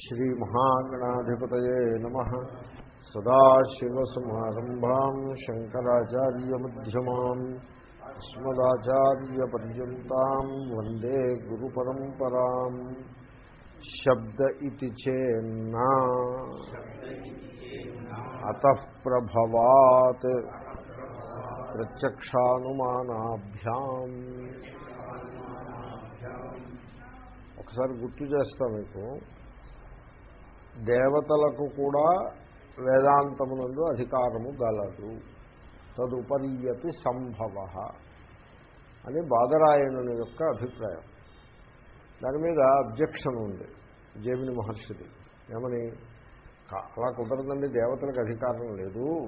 श्रीमहागणाधिपतये नमः सदाशिवसमारम्भाम् शङ्कराचार्यमध्यमाम् अस्मदाचार्यपर्यन्ताम् वन्दे गुरुपरम्पराम् शब्द इति चेन्ना अतः प्रभवात् ప్రత్యక్షానుమానాభ్యాం ఒకసారి గుర్తు చేస్తా మీకు దేవతలకు కూడా వేదాంతమునందు అధికారము గలదు. తదుపరియతి సంభవ అని బాదరాయణుని యొక్క అభిప్రాయం. దాని మీద అబ్జెక్షన్ ఉంది జేమిని మహర్షిది. ఏమని? అలా కుదరదండి దేవతలకు అధికారం లేదు.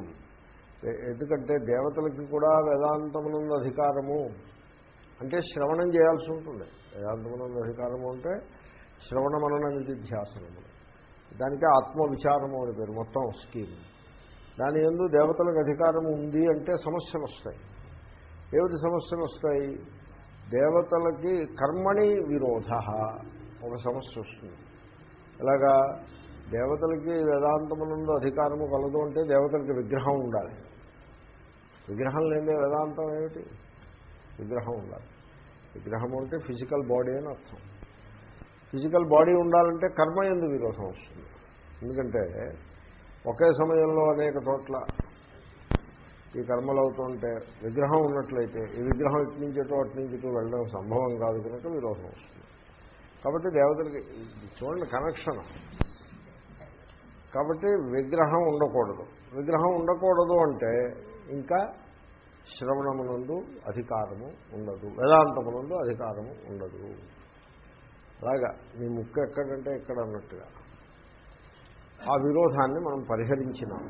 ఎందుకంటే దేవతలకి కూడా వేదాంతమునందు అధికారము అంటే శ్రవణం చేయాల్సి ఉంటుంది. వేదాంతమునందు అధికారము అంటే శ్రవణ మనన నిధిధ్యాసనము దానికే ఆత్మవిచారము అని పేరు మొత్తం స్కీమ్. దాని ఎందు దేవతలకు అధికారం ఉంది అంటే సమస్యలు వస్తాయి. ఏమిటి సమస్యలు వస్తాయి? దేవతలకి కర్మణి విరోధ ఒక సమస్య వస్తుంది. ఇలాగా దేవతలకి వేదాంతమునందు అధికారము కలదు అంటే దేవతలకి విగ్రహం ఉండాలి. విగ్రహం లేదే వేదాంతం ఏమిటి? విగ్రహం ఉండాలి. విగ్రహం అంటే ఫిజికల్ బాడీ అని అర్థం. ఫిజికల్ బాడీ ఉండాలంటే కర్మ ఎందు విరోధం వస్తుంది? ఎందుకంటే ఒకే సమయంలో అనేక చోట్ల ఈ కర్మలు అవుతుంటే విగ్రహం ఉన్నట్లయితే ఈ విగ్రహం ఇటు నుంచి ఇటు అటు నుంచి ఇటు వెళ్ళడం సంభవం కాదు కనుక విరోధం వస్తుంది. కాబట్టి దేవతలకి చూడండి కనెక్షన్. కాబట్టి విగ్రహం ఉండకూడదు. విగ్రహం ఉండకూడదు అంటే ఇంకా శ్రవణమునందు అధికారము ఉండదు. వేదాంతమునందు అధికారము ఉండదు. అలాగా మీ ముక్కు ఎక్కడంటే ఎక్కడ అన్నట్టుగా. ఆ విరోధాన్ని మనం పరిహరించినాం.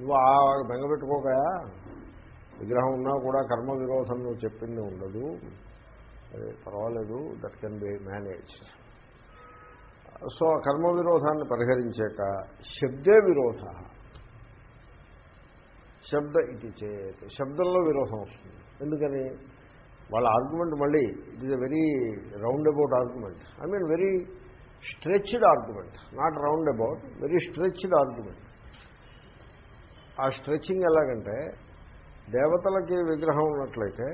నువ్వు ఆ బెంగపెట్టుకోకయా? విగ్రహం ఉన్నా కూడా కర్మ విరోధం నువ్వు చెప్పింది ఉండదు. అది పర్వాలేదు that can be manage so ఆ కర్మ విరోధాన్ని పరిహరించాక శబ్దే విరోధ. శబ్ద ఇది చేత. శబ్దంలో విరోధం వస్తుంది. ఎందుకని? వాళ్ళ ఆర్గ్యుమెంట్ మళ్ళీ it is a very round about argument I mean very stretched argument not round about very stretched argument ఆ స్ట్రెచ్చింగ్ ఎలాగంటే దేవతలకి విగ్రహం ఉన్నట్లయితే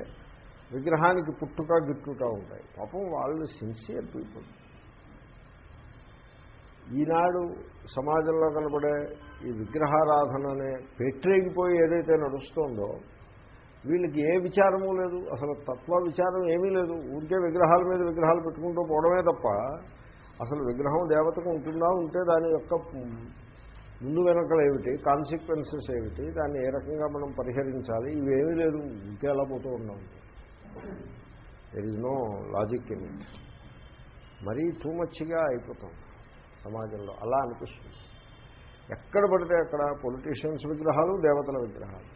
విగ్రహానికి పుట్టుక గిట్టుట ఉంటాయి. పాపం వాళ్ళు సిన్సియర్ పీపుల్ ఈనాడు సమాజంలో కనబడే ఈ విగ్రహారాధన అనే పెట్టరేగిపోయి ఏదైతే నడుస్తుందో వీళ్ళకి ఏ విచారము లేదు. అసలు తత్వ విచారం ఏమీ లేదు. ఊరికే విగ్రహాల మీద విగ్రహాలు పెట్టుకుంటూ పోవడమే తప్ప అసలు విగ్రహం దేవతకు ఉంటుందా ఉంటే దాని యొక్క ముందు వెనకలు ఏమిటి కాన్సిక్వెన్సెస్ ఏమిటి దాన్ని ఏ రకంగా మనం పరిహరించాలి ఇవేమీ లేదు. ఇంకే అలా పోతూ ఉన్నాం. There is no logic in it మరీ టూ మచ్గా అయిపోతాం సమాజంలో. అలా అనిపిస్తుంది. ఎక్కడ పడితే అక్కడ పొలిటీషియన్స్ విగ్రహాలు దేవతల విగ్రహాలు.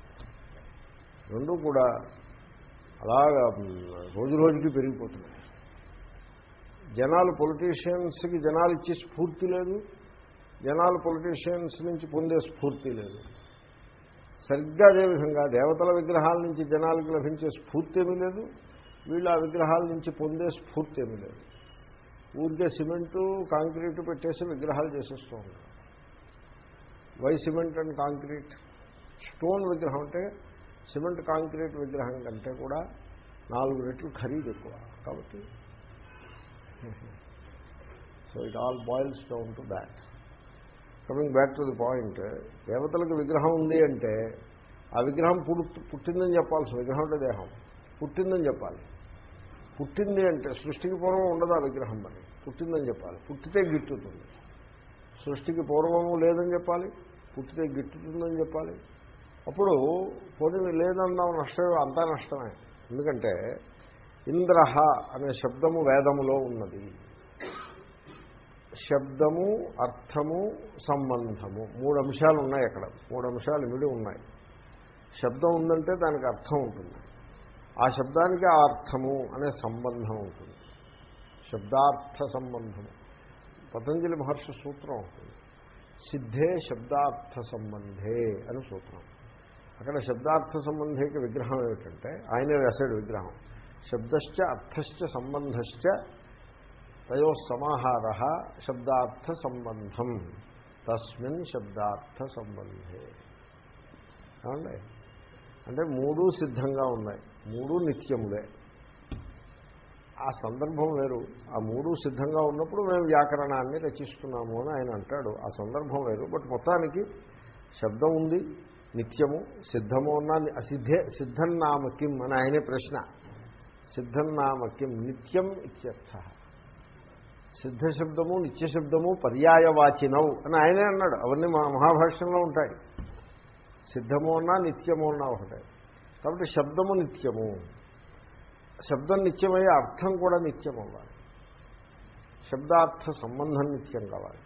రెండూ కూడా అలాగా రోజు రోజుకి పెరిగిపోతున్నాయి. జనాలు పొలిటీషియన్స్కి జనాలు ఇచ్చే స్ఫూర్తి లేదు. జనాలు పొలిటీషియన్స్ నుంచి పొందే స్ఫూర్తి లేదు. సరిగ్గా అదేవిధంగా దేవతల విగ్రహాల నుంచి జనాలకు లభించే స్ఫూర్తి ఏమీ లేదు. వీళ్ళు ఆ విగ్రహాల నుంచి పొందే స్ఫూర్తి ఏమీ లేదు. ఊరికే సిమెంటు కాంక్రీటు పెట్టేసి విగ్రహాలు చేసేస్తూ ఉంటారు why cement and concrete? Stone విగ్రహం అంటే సిమెంట్ కాంక్రీట్ విగ్రహం కంటే కూడా నాలుగు రెట్లు ఖరీదు ఎక్కువ. కాబట్టి so it all boils down to that coming back to the point దేవతలకు విగ్రహం ఉంది అంటే ఆ విగ్రహం పుడు పుట్టిందని చెప్పాల్సి విగ్రహం అంటే దేహం. పుట్టిందని చెప్పాలి. పుట్టింది అంటే సృష్టికి పూర్వం ఉండదు ఆ విగ్రహం మరి. పుట్టిందని చెప్పాలి. పుట్టితే గిట్టుతుంది. సృష్టికి పూర్వము లేదని చెప్పాలి. పుట్టితే గిట్టుతుందని చెప్పాలి. అప్పుడు పోనీ లేదన్నాం నష్టమే అంతా నష్టమే. ఎందుకంటే ఇంద్రహ అనే శబ్దము వేదములో ఉన్నది. శబ్దము అర్థము సంబంధము. మూడు అంశాలు ఉన్నాయి అక్కడ. మూడు అంశాలు ఇమిడి ఉన్నాయి. శబ్దం ఉందంటే దానికి అర్థం ఉంటుంది. ఆ శబ్దానికి ఆ అర్థము అనే సంబంధం ఉంటుంది. శబ్దార్థ సంబంధము. పతంజలి మహర్షి సూత్రం ఉంటుంది. సిద్ధే శబ్దార్థ సంబంధే అని సూత్రం. అక్కడ శబ్దార్థ సంబంధికి విగ్రహం ఏమిటంటే ఆయనే వేసాడు విగ్రహం. శబ్దశ్చ అర్థశ్చ సంబంధశ్చ తయో సమాహార శబ్దార్థ సంబంధం. తస్మిన్ శబ్దార్థ సంబంధే. ఏమండి? అంటే మూడు సిద్ధంగా ఉన్నాయి. మూడు నిత్యములే. ఆ సందర్భం వేరు. ఆ మూడు సిద్ధంగా ఉన్నప్పుడు మేము వ్యాకరణాన్ని రచిస్తున్నాము అని ఆయన అంటాడు. ఆ సందర్భం వేరు. బట్ మొత్తానికి శబ్దం ఉంది. నిత్యము సిద్ధము అన్నా అసిద్ధే సిద్ధం నామ కిం అని ఆయనే ప్రశ్న. సిద్ధం నామ కిం నిత్యం ఇత్యర్థ. సిద్ధశబ్దము నిత్యశబ్దము పర్యాయవాచినవు అని ఆయనే అన్నాడు. అవన్నీ మా మహాభాష్యంలో ఉంటాయి. సిద్ధము అన్నా నిత్యము అన్నా ఒకటే. కాబట్టి శబ్దము నిత్యము. శబ్దం నిత్యమయ్యే అర్థం కూడా నిత్యం అవ్వాలి శబ్దార్థ సంబంధం నిత్యం కావాలి.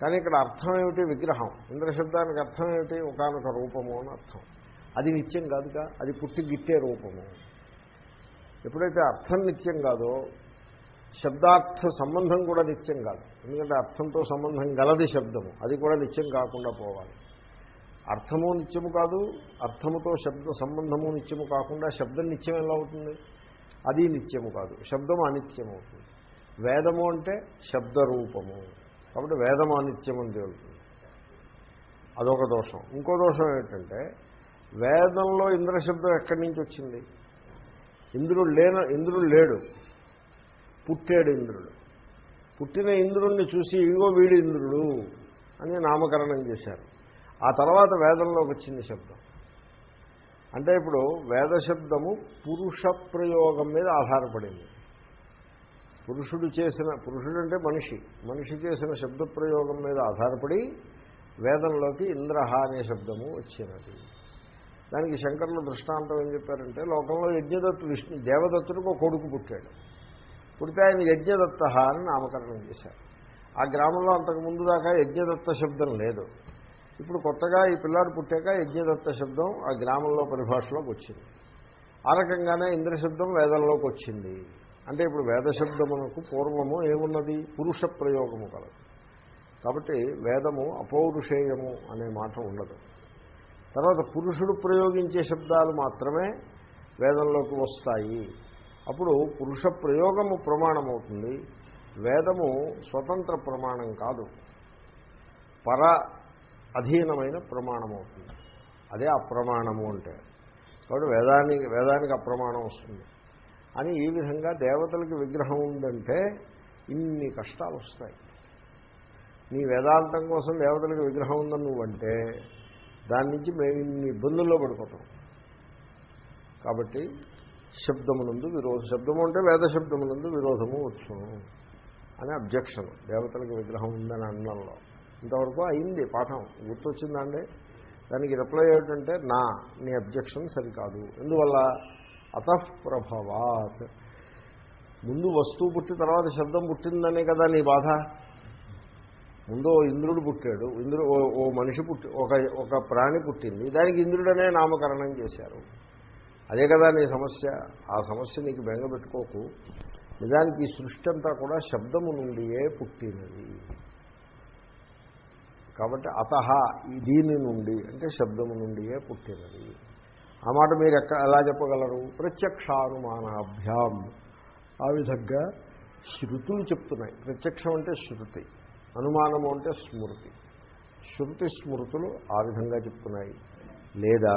కానీ ఇక్కడ అర్థం ఏమిటి? విగ్రహం. ఇంద్రశబ్దానికి అర్థం ఏమిటి? ఒకనొక రూపము అని అర్థం. అది నిత్యం కాదుగా? అది పుట్టి గిట్టే రూపము. ఎప్పుడైతే అర్థం నిత్యం కాదో శబ్దార్థ సంబంధం కూడా నిత్యం కాదు. ఎందుకంటే అర్థంతో సంబంధం గలది శబ్దము. అది కూడా నిత్యం కాకుండా పోవాలి. అర్థము నిత్యము కాదు అర్థముతో శబ్ద సంబంధము నిత్యము కాకుండా శబ్దం నిత్యం ఎలా అవుతుంది? అది నిత్యము కాదు. శబ్దం అనిత్యం అవుతుంది వేదము అంటే శబ్దరూపము. కాబట్టి వేదము అనిత్యం అని తేలుతుంది. అదొక దోషం. ఇంకో దోషం ఏంటంటే వేదంలో ఇంద్రశబ్దం ఎక్కడి నుంచి వచ్చింది? ఇంద్రుడు లేన ఇంద్రుడు లేడు. పుట్టాడు ఇంద్రుడు. పుట్టిన ఇంద్రుణ్ణి చూసి ఇగో వీడి ఇంద్రుడు అని నామకరణం చేశారు. ఆ తర్వాత వేదంలోకి వచ్చింది శబ్దం. అంటే ఇప్పుడు వేద శబ్దము పురుష ప్రయోగం మీద ఆధారపడింది. పురుషుడు చేసిన పురుషుడు అంటే మనిషి. మనిషి చేసిన శబ్ద ప్రయోగం మీద ఆధారపడి వేదంలోకి ఇంద్రహ అనే శబ్దము వచ్చినది. దానికి శంకరులు దృష్టాంతం ఏం చెప్పారంటే లోకంలో యజ్ఞదత్తు విష్ణు దేవదత్తుడికి ఒక కొడుకు పుట్టాడు. పుడితే ఆయన యజ్ఞదత్త అని నామకరణం చేశారు. ఆ గ్రామంలో అంతకు ముందు దాకా యజ్ఞదత్త శబ్దం లేదు. ఇప్పుడు కొత్తగా ఈ పిల్లాడు పుట్టాక యజ్ఞదత్త శబ్దం ఆ గ్రామంలో పరిభాషలోకి వచ్చింది. ఆ రకంగానే ఇంద్రశబ్దం వేదంలోకి వచ్చింది. అంటే ఇప్పుడు వేదశబ్దమునకు పూర్వము ఏమున్నది? పురుష ప్రయోగము కలదు. కాబట్టి వేదము అపౌరుషేయము అనే మాట ఉండదు. తర్వాత పురుషుడు ప్రయోగించే శబ్దాలు మాత్రమే వేదంలోకి వస్తాయి. అప్పుడు పురుష ప్రయోగము ప్రమాణమవుతుంది. వేదము స్వతంత్ర ప్రమాణం కాదు. పర అధీనమైన ప్రమాణం అవుతుంది అదే అప్రమాణము అంటే. కాబట్టి వేదానికి వేదానికి అప్రమాణం వస్తుంది. అని ఈ విధంగా దేవతలకి విగ్రహం ఉందంటే ఇన్ని కష్టాలు వస్తాయి నీ వేదాంతం కోసం దేవతలకి విగ్రహం ఉందని నువ్వంటే దాని నుంచి మేము ఇన్ని ఇబ్బందుల్లో పడిపోతాం. కాబట్టి శబ్దమునందు విరోధం శబ్దము అంటే వేద శబ్దమునందు విరోధము వచ్చును అని అబ్జెక్షన్. దేవతలకు విగ్రహం ఉందని అన్నంలో. ఇంతవరకు అయింది పాఠం. గుర్తొచ్చిందండి దానికి రిప్లై ఏమిటంటే నా నీ అబ్జెక్షన్ సరికాదు. ఎందువల్ల? అతఃప్రభవాత్ ముందు వస్తువు పుట్టి తర్వాత శబ్దం పుట్టిందనే కదా నీ బాధ? ముందు ఓ ఇంద్రుడు పుట్టాడు. ఇంద్రుడు ఓ ఓ మనిషి పుట్టి ఒక ఒక ప్రాణి పుట్టింది. దానికి ఇంద్రుడనే నామకరణం చేశారు. అదే కదా నీ సమస్య. ఆ సమస్య నీకు బెంగ పెట్టుకోకు. నిజానికి ఈ సృష్టి అంతా కూడా శబ్దము నుండియే పుట్టినది. కాబట్టి అత దీని నుండి అంటే శబ్దము నుండియే పుట్టినది. ఆ మాట మీరు ఎక్క ఎలా చెప్పగలరు? ప్రత్యక్షానుమానాభ్యాం. ఆ విధంగా శృతులు చెప్తున్నాయి. ప్రత్యక్షం అంటే శృతి అనుమానము అంటే స్మృతి. శృతి స్మృతులు ఆ విధంగా చెప్తున్నాయి. లేదా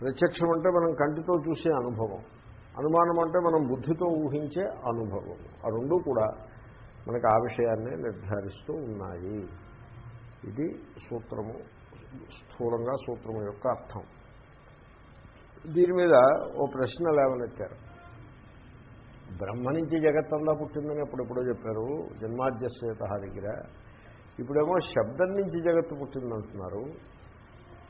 ప్రత్యక్షం అంటే మనం కంటితో చూసే అనుభవం అనుమానం అంటే మనం బుద్ధితో ఊహించే అనుభవం. ఆ రెండు కూడా మనకు ఆ విషయాన్నే నిర్ధారిస్తూ ఉన్నాయి. ఇది సూత్రము స్థూలంగా సూత్రము యొక్క అర్థం. దీని మీద ఓ ప్రశ్న లేవనెత్తారు. బ్రహ్మ నుంచి జగత్తంలా పుట్టిందని ఎప్పుడెప్పుడో చెప్పారు జన్మాద్యశ్వేత దగ్గర. ఇప్పుడేమో శబ్దం నుంచి జగత్తు పుట్టిందంటున్నారు.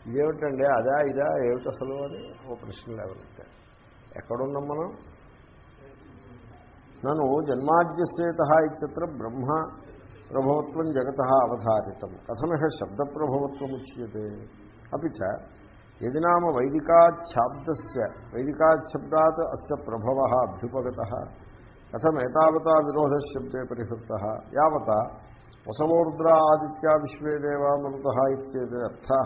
ఇదేమిటండి? అదా ఇదా ఏమిటి అసలు అని ఓ ప్రశ్న లేవనెత్తారు. ఎక్కడున్నాం మనం? నన్ను జన్మాద్యశ్వేత ఇచ్చత్ర బ్రహ్మ ప్రభవత్వం జగత అవధారితం. కథమిహ శబ్దప్రభవత్వం ఉచ్యతే. అవి చ యది నామ వైదికాఛాబ్దస్య వైదికాఛబ్దాత్ అస్య ప్రభవ అభ్యుపగత కథమేతావతా విరోధశబ్దే పరిహృత యావత వసవోర్ద్ర ఆదిత్య విశ్వే దేవా మరుత ఇత్యేతే అర్థా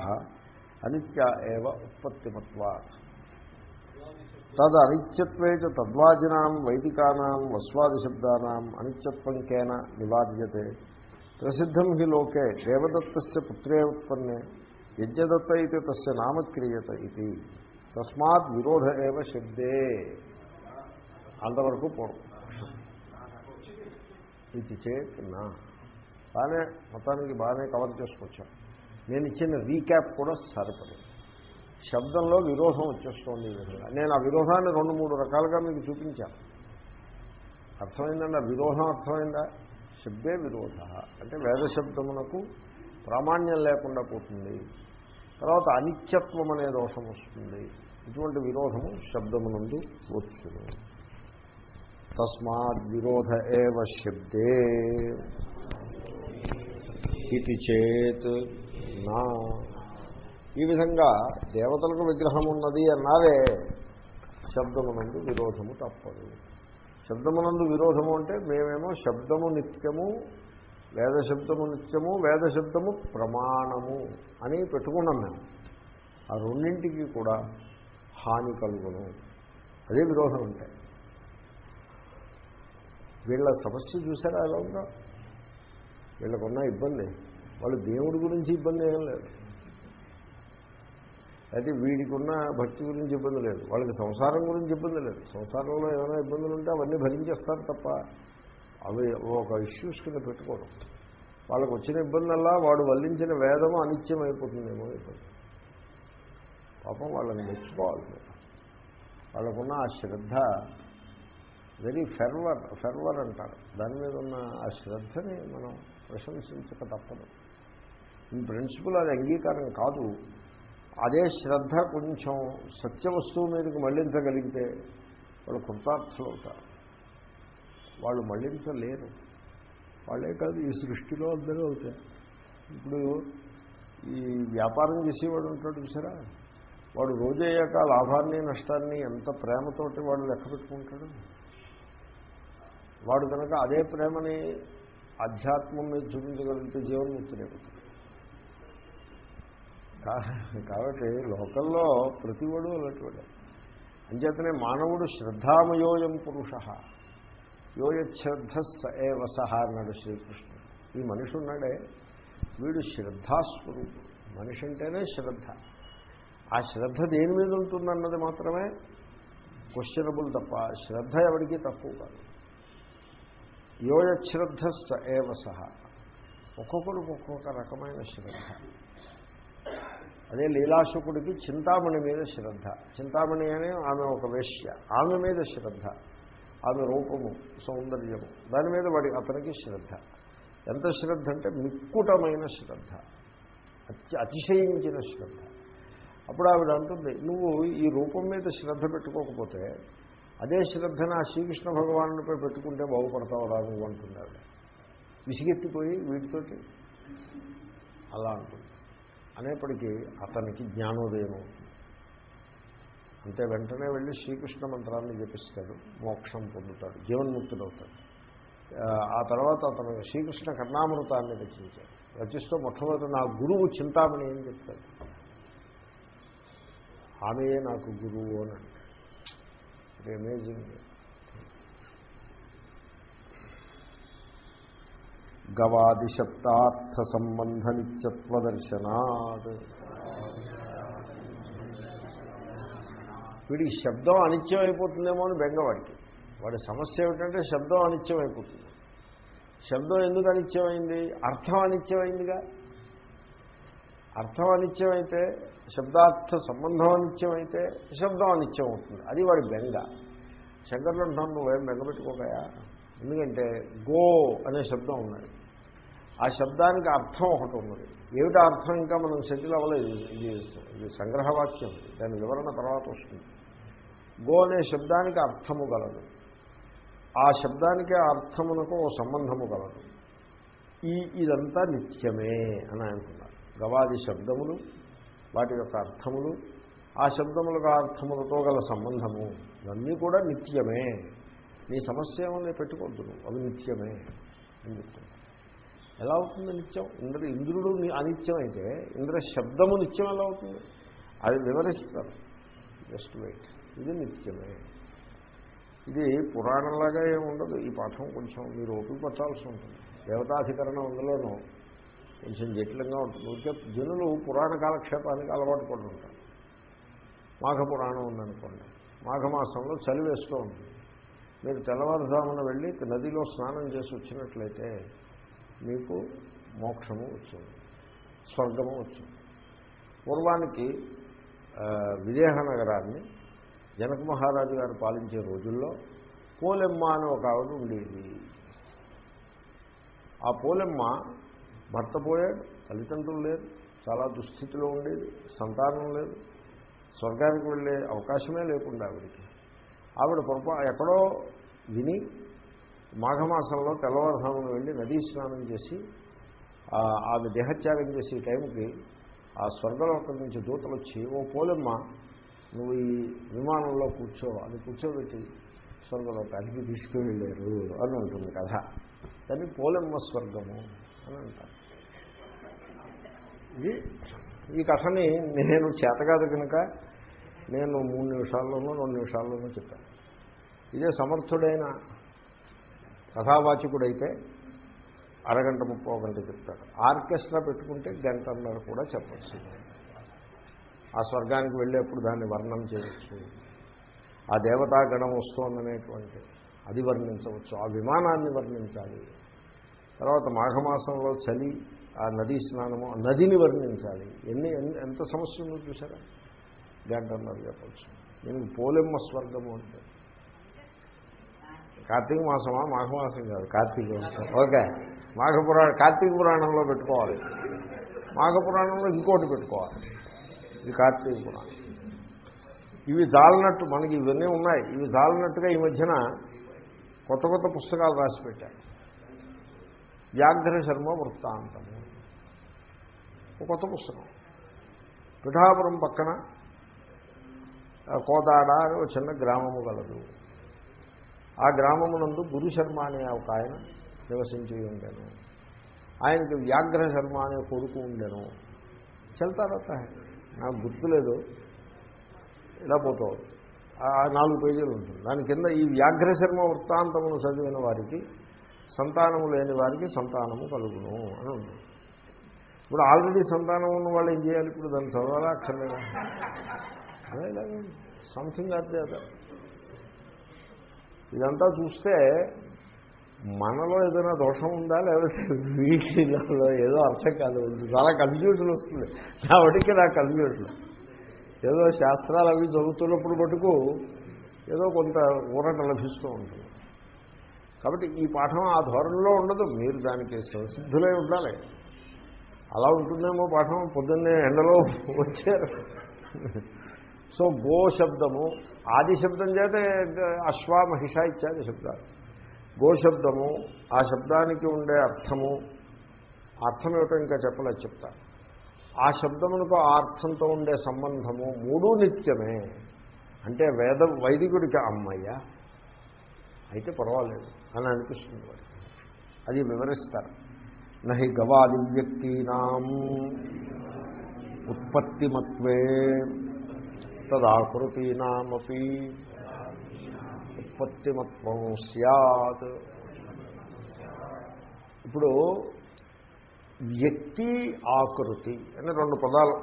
అనిత్య ఏవ ఉత్పత్తిమత్వాత్. తద్ తద్వాజినాం వైదికానాం వస్వాదిశబ్దానాం అనిత్యత్వం కేన నివార్యతే. ప్రసిద్ధం హి లోకే దేవదత్తస్య పుత్రే ఉత్పన్నే. యజ్ఞదత్త ఇది తస్య నామక్రియత ఇది. తస్మాత్ విరోధ ఏవ శబ్దే. అంతవరకు పూర్వం ఇది చేత్ నా బాగానే మొత్తానికి బాగానే కవర్ చేసుకొచ్చాం. నేను ఇచ్చిన రీక్యాప్ కూడా సరిపడింది. శబ్దంలో విరోధం వచ్చేస్తోంది ఈ విధంగా. నేను ఆ విరోధాన్ని రెండు మూడు రకాలుగా మీకు చూపించాను. అర్థమైందండి? ఆ విరోధం అర్థమైందా? శబ్దే విరోధ. అంటే వేద శబ్దమునకు ప్రామాణ్యం లేకుండా పోతుంది. తర్వాత అనిత్యత్వం అనే దోషం వస్తుంది. ఇటువంటి విరోధము శబ్దమునందు వచ్చును. తస్మాత్ విరోధ ఏవ శబ్దే ఇది చేత్ నా. ఈ విధంగా దేవతలకు విగ్రహం ఉన్నది అన్నారే శబ్దమునందు విరోధము తప్పదు. శబ్దమునందు విరోధము అంటే మేమేమో శబ్దము నిత్యము వేదశబ్దము నిత్యము వేద శబ్దము ప్రమాణము అని పెట్టుకున్నాం మేము. ఆ రెండింటికి కూడా హాని కలుగును. అదే విరోధం ఉంటాయి వీళ్ళ సమస్య చూసారా ఎలా ఉందా? వీళ్ళకున్న ఇబ్బంది. వాళ్ళు దేవుడి గురించి ఇబ్బంది ఏం లేదు. అయితే వీడికి ఉన్న భక్తి గురించి ఇబ్బంది లేదు. వాళ్ళకి సంసారం గురించి ఇబ్బంది లేదు. సంసారంలో ఏమైనా ఇబ్బందులు ఉంటే అవన్నీ భరించేస్తారు తప్ప అవి ఒక ఇష్యూస్ కింద పెట్టుకోవడం. వాళ్ళకు వచ్చిన ఇబ్బందల్లా వాడు వల్లించిన వేదము అనిత్యం అయిపోతుందేమో ఇబ్బంది పాపం వాళ్ళని మెచ్చుకోవాలి. వాళ్ళకున్న ఆ శ్రద్ధ వెరీ ఫెర్వర్ ఫెర్వర్ అంటారు. దాని మీద ఉన్న ఆ శ్రద్ధని మనం ప్రశంసించక తప్పదు. ఈ ప్రిన్సిపల్ అది అంగీకారం కాదు. అదే శ్రద్ధ కొంచెం సత్య వస్తువు మీదకి మళ్ళించగలిగితే వాళ్ళు కృతార్థులు అవుతారు వాళ్ళు మళ్ళించలేరు వాళ్ళే కాదు ఈ సృష్టిలో అందరూ అవుతాయి ఇప్పుడు ఈ వ్యాపారం చేసేవాడు ఉంటాడు చూసారా? వాడు రోజయ్యాక లాభాన్ని నష్టాన్ని ఎంత ప్రేమతోటి వాడు లెక్క పెట్టుకుంటాడు? వాడు కనుక అదే ప్రేమని ఆధ్యాత్మం మీద చూపించగలిగితే జీవన్ముక్తుడైపోతాడు కాబట్టి లోకల్లో ప్రతివాడు అలాంటివాడే. అంచేతనే మానవుడు శ్రద్ధామయోయం పురుష. యోయశ్రద్ధ స ఏవ సహ అన్నాడు శ్రీకృష్ణుడు. ఈ మనిషి ఉన్నాడే వీడు శ్రద్ధాస్వరూపుడు. మనిషి అంటేనే శ్రద్ధ. ఆ శ్రద్ధ దేని మీద ఉంటుందన్నది మాత్రమే క్వశ్చనబుల్ తప్ప శ్రద్ధ ఎవరికి తక్కువ కాదు. యోయశ్రద్ధ స ఏవ సహ. ఒక్కొక్కరికి ఒక్కొక్క రకమైన శ్రద్ధ. అదే లీలాశుకుడికి చింతామణి మీద శ్రద్ధ. చింతామణి అనే ఆమె ఒక వేశ్య. ఆమె మీద శ్రద్ధ. ఆమె రూపము సౌందర్యము. దాని మీద వాడి అతనికి శ్రద్ధ. ఎంత శ్రద్ధ అంటే మిక్కుటమైన శ్రద్ధ. అతి అతిశయించిన శ్రద్ధ. అప్పుడు ఆవిడ అంటుంది నువ్వు ఈ రూపం మీద శ్రద్ధ పెట్టుకోకపోతే అదే శ్రద్ధను ఆ శ్రీకృష్ణ భగవానుడిపై పెట్టుకుంటే బాగుపడతావు రా నువ్వు అంటుంది ఆవిడ. విసిగెత్తిపోయి వీటితోటి అలా అంటుంది. అనేప్పటికీ అతనికి జ్ఞానోదయం అంటే వెంటనే వెళ్ళి శ్రీకృష్ణ మంత్రాన్ని జపిస్తాడు మోక్షం పొందుతాడు జీవన్ముక్తుడవుతాడు ఆ తర్వాత అతను శ్రీకృష్ణ కర్ణామృతాన్ని రచించాడు. రచిస్తూ మొట్టమొదటి నా గురువు చింతామణి అని చెప్తాడు ఆమెయే నాకు గురువు అని అంటే అమేజింగ్ గవాదిశబ్దార్థ సంబంధ నిత్యత్వ దర్శనాత్. వీడికి శబ్దం అనిత్యం అయిపోతుందేమో అని బెంగవాడికి వాడి సమస్య ఏమిటంటే శబ్దం అనిత్యం అయిపోతుంది శబ్దం ఎందుకు అనిత్యమైంది? అర్థం అనిత్యమైందిగా? అర్థం అనిత్యమైతే శబ్దార్థ సంబంధం అనిత్యమైతే శబ్దం అనిత్యం అవుతుంది అది వాడి బెంగ. శంకర్లు అంటున్నాను నువ్వేం బెంగ పెట్టుకోకయా? ఎందుకంటే గో అనే శబ్దం ఉన్నది. ఆ శబ్దానికి అర్థం ఒకటి ఉన్నది. ఏమిటి అర్థం? ఇంకా మనం సెటిల్ అవ్వలేదు. ఇది ఇది సంగ్రహవాక్యం. దాని వివరణ తర్వాత వస్తుంది. గో అనే శబ్దానికి అర్థము గలదు ఆ శబ్దానికి అర్థమునకు ఓ సంబంధము గలదు ఈ ఇదంతా నిత్యమే అని అంటున్నారు. గవాది శబ్దములు వాటి యొక్క అర్థములు ఆ శబ్దములకు అర్థములతో గల సంబంధము ఇవన్నీ కూడా నిత్యమే. నీ సమస్య ఏమన్నా పెట్టుకోవద్దు అవి నిత్యమే అని చెప్తున్నా ఎలా అవుతుంది నిత్యం? ఇంద్ర ఇంద్రుడు అనిత్యం అయితే ఇంద్ర శబ్దము నిత్యం ఎలా అవుతుంది? అది వివరిస్తారు. Just wait. ఇది నిత్యమే. ఇది పురాణంలాగా ఏమి ఉండదు. ఈ పాఠం కొంచెం మీరు ఓపిక పట్టాల్సి ఉంటుంది. దేవతాధికరణ అందులోనూ కొంచెం జటిలంగా ఉంటుంది. ఇంకా జనులు పురాణ కాలక్షేపానికి అలవాటు పడి ఉంటారు మాఘ పురాణం ఉందనుకోండి. మాఘమాసంలో చలి వేస్తూ ఉంటుంది. మీరు తెల్లవారుజామున వెళ్ళి నదిలో స్నానం చేసి వచ్చినట్లయితే మీకు మోక్షము వచ్చింది. స్వర్గము వచ్చింది. పూర్వానికి విదేహ నగరాన్ని జనక మహారాజు గారు పాలించే రోజుల్లో పోలెమ్మ అని ఒక ఆవిడ ఉండేది. ఆ పోలెమ్మ భర్త పోయాడు తల్లిదండ్రులు లేరు చాలా దుస్థితిలో ఉండేది సంతానం లేదు స్వర్గానికి వెళ్ళే అవకాశమే లేకుండా ఆవిడికి. ఆవిడ పొరపా ఎక్కడో విని మాఘమాసంలో తెల్లవారుసామును వెళ్ళి నదీ స్నానం చేసి ఆమె దేహత్యాగం చేసే టైంకి ఆ స్వర్గలోకం నుంచి దూతలు వచ్చి ఓ పోలెమ్మ నువ్వు ఈ విమానంలో కూర్చో అని కూర్చోబెట్టి స్వర్గలోకానికి తీసుకువెళ్ళారు అని ఉంటుంది కథ. దాన్ని పోలెమ్మ స్వర్గము అని అంటారు. ఇది ఈ కథని నేను చేతకాదు కనుక నేను మూడు నిమిషాల్లోనూ రెండు నిమిషాల్లోనూ చెప్పాను. ఇదే సమర్థుడైన కథావాచకుడైతే అరగంట ముప్పో గంట చెప్తాడు. ఆర్కెస్ట్రా పెట్టుకుంటే గంటన్నర కూడా చెప్పచ్చు. ఆ స్వర్గానికి వెళ్ళేప్పుడు దాన్ని వర్ణం చేయవచ్చు ఆ దేవతాగణం వస్తోందనేటువంటి అది వర్ణించవచ్చు. ఆ విమానాన్ని వర్ణించాలి. తర్వాత మాఘమాసంలో చలి ఆ నదీ స్నానము ఆ నదిని వర్ణించాలి. ఎన్ని ఎన్ని- ఎంత సమస్య ఉందో చూసారా గంటన్నర చెప్పచ్చు నేను పోలెమ్మ స్వర్గము అంటే. కార్తీక మాసమా? మాఘమాసం కాదు. కార్తీక మాసం. ఓకే. మాఘ పురాణ కార్తీక పురాణంలో పెట్టుకోవాలి. మాఘ పురాణంలో ఇంకోటి పెట్టుకోవాలి. ఇది కార్తీక గుణాలు ఇవి జాలినట్టు మనకి ఇవన్నీ ఉన్నాయి. ఇవి జాలినట్టుగా ఈ మధ్యన కొత్త కొత్త పుస్తకాలు రాసి పెట్టారు. వ్యాఘ్ర శర్మ వృత్తాంతము. ఒక కొత్త పుస్తకం. పిఠాపురం పక్కన కోదాడ అని ఒక చిన్న గ్రామము గలదు. ఆ గ్రామమునందు గురుశర్మ అనే ఒక ఆయన నివసించి ఉండెను. ఆయనకి వ్యాఘ్ర శర్మ అనే కొడుకు ఉండెను. చెల్తారత నాకు గుర్తులేదు. ఇలా పోతావు. నాలుగు పేజీలు ఉంటుంది. దాని కింద ఈ వ్యాఘ్రశర్మ వృత్తాంతమును చదివిన వారికి సంతానము లేని వారికి సంతానము కలుగును అని ఉంటుంది ఇప్పుడు ఆల్రెడీ సంతానం ఉన్న వాళ్ళు ఏం చేయాలి? ఇప్పుడు దాన్ని చదవాలా? అక్కర్లేదా? సంథింగ్ అదే ఇదంతా చూస్తే మనలో ఏదైనా దోషం ఉందా లేకపోతే వీటిలో ఏదో అర్థం కాదు. చాలా కన్ఫ్యూజన్ వస్తుంది. నా వాటికి నాకు కన్ఫ్యూజన్ ఏదో శాస్త్రాలు అవి చదువుతున్నప్పుడు మటుకు ఏదో కొంత ఊరట లభిస్తూ ఉంటుంది. కాబట్టి ఈ పాఠం ఆ ధోరణిలో ఉండదు. మీరు దానికి సంసిద్ధులై ఉండాలి. అలా ఉంటుందేమో పాఠం. పొద్దున్నే ఎండలో వచ్చారు. సో గో శబ్దము. ఆది శబ్దం చేత అశ్వ మహిష ఇత్యాది శబ్దాలు. గో శబ్దము ఆ శబ్దానికి ఉండే అర్థము. అర్థం ఏమిటో ఇంకా చెప్పలేదు చెప్తా. ఆ శబ్దమునకు ఆ అర్థంతో ఉండే సంబంధము మూడు నిత్యమే. అంటే వేద వైదికుడికి అమ్మయ్య. అయితే పర్వాలేదు అని అనిపిస్తుంది వాడికి. అది వివరిస్తారు. నహి గవాది వ్యక్తీనాం ఉత్పత్తిమత్వే తదాకృతీనామీ ఉత్పత్తిమత్వం సత్ ఇప్పుడు వ్యక్తి ఆకృతి అని రెండు పదాలు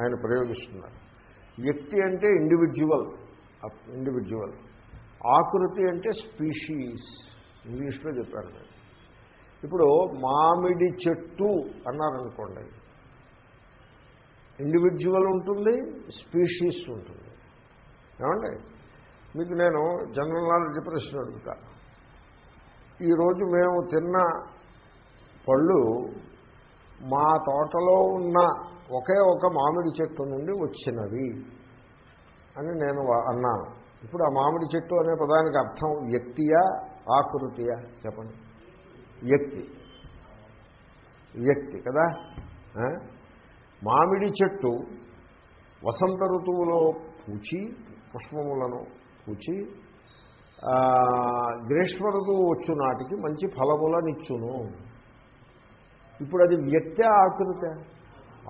ఆయన ప్రయోగిస్తున్నారు. వ్యక్తి అంటే ఇండివిజువల్ ఇండివిజువల్ ఆకృతి అంటే స్పీషీస్ ఇంగ్లీష్లో చెప్పారు నేను ఇప్పుడు మామిడి చెట్టు అన్నారనుకోండి. ఇండివిజువల్ ఉంటుంది స్పీషీస్ ఉంటుంది. ఏమండి? మీకు నేను జనరల్ నాలెడ్జ్ ప్రశ్న అడుగుతా. ఈరోజు మేము తిన్న పళ్ళు మా తోటలో ఉన్న ఒకే ఒక మామిడి చెట్టు నుండి వచ్చినవి అని నేను వా- అన్నాను. ఇప్పుడు ఆ మామిడి చెట్టు అనే పదానికి అర్థం వ్యక్తియా ఆకృతియా? చెప్పండి. వ్యక్తి. వ్యక్తి కదా? మామిడి చెట్టు వసంత ఋతువులో పూచి పుష్పములను పూచి గ్రీష్మ ఋతువు వచ్చు నాటికి మంచి ఫలములనిచ్చును. ఇప్పుడు అది వ్యక్తే ఆకృతి.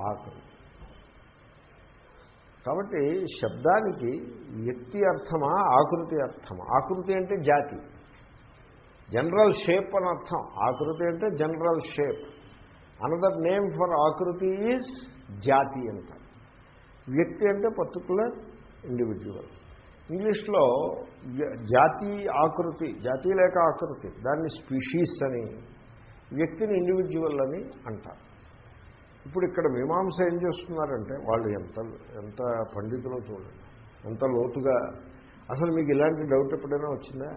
ఆకృతి. కాబట్టి శబ్దానికి వ్యక్తి అర్థమా ఆకృతి అర్థమా? ఆకృతి అంటే జాతి. జనరల్ షేప్ అని అర్థం. ఆకృతి అంటే general shape. Another name for ఆకృతి ఈజ్ జాతి అంటారు. వ్యక్తి అంటే పర్టికులర్ ఇండివిజువల్ ఇంగ్లీష్లో జాతి ఆకృతి జాతి లేక ఆకృతి దాన్ని స్పీషీస్ అని వ్యక్తిని ఇండివిజువల్ అని అంటారు. ఇప్పుడు ఇక్కడ మీమాంస ఏం చేస్తున్నారంటే వాళ్ళు ఎంత ఎంత పండితులో చూడండి ఎంత లోతుగా అసలు మీకు ఇలాంటి డౌట్ ఎప్పుడైనా వచ్చిందా?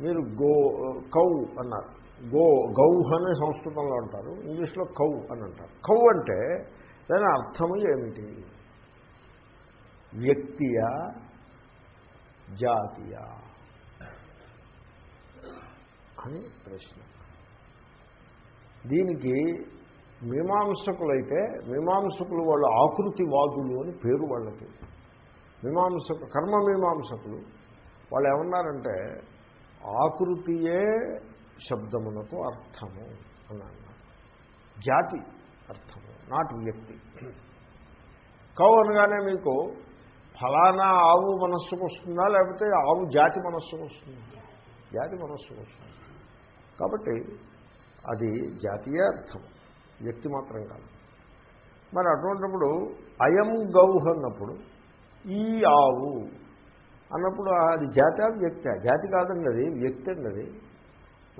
మీరు గో కౌ అన్నారు. గో గౌ అనే సంస్కృతంలో అంటారు ఇంగ్లీష్లో కౌ అని అంటారు. కౌ అంటే దాని అర్థము ఏమిటి? వ్యక్తియా జాతీయ? అని ప్రశ్న. దీనికి మీమాంసకులైతే మీమాంసకులు వాళ్ళు ఆకృతివాదులు అని పేరు వాళ్ళకి. మీమాంసకు కర్మ మీమాంసకులు. వాళ్ళు ఏమన్నారంటే ఆకృతియే శబ్దమునకు అర్థము అని అన్నారు జాతి అర్థము నాట్ వ్యక్తి. కౌ అనగానే మీకు ఫలానా ఆవు మనస్సుకు వస్తుందా లేకపోతే ఆవు జాతి మనస్సుకు వస్తుందా? జాతి మనస్సుకు వస్తుంది. కాబట్టి అది జాతీయ అర్థం. వ్యక్తి మాత్రం కాదు. మరి అటువంటిప్పుడు అయం గౌహ్ అన్నప్పుడు ఈ ఆవు అన్నప్పుడు అది జాతి వ్యక్తి. జాతి కాదండి అది వ్యక్తి అండి అది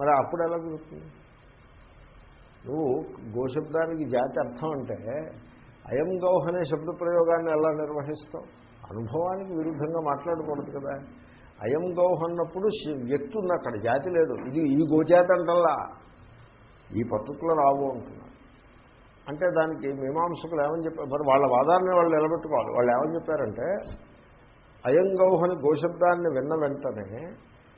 మరి అప్పుడు ఎలా కుదురుతుంది నువ్వు గోశబ్దానికి జాతి అర్థం అంటే అయం గౌహ్ అనే శబ్ద ప్రయోగాన్ని ఎలా నిర్వహిస్తావు? అనుభవానికి విరుద్ధంగా మాట్లాడకూడదు కదా. అయం గౌహ్ అన్నప్పుడు వ్యక్తి ఉంది అక్కడ జాతి లేదు. ఇది ఈ గోజాతి అంటల్లా. ఈ పర్టికులర్ ఆవు అంటున్నారు. అంటే దానికి మీమాంసకులు ఏమని చెప్పారు మరి వాళ్ళ వాదాన్ని వాళ్ళు నిలబెట్టుకోవాలి. వాళ్ళు ఏమని చెప్పారంటే అయం గౌహని గోశబ్దాన్ని విన్న వెంటనే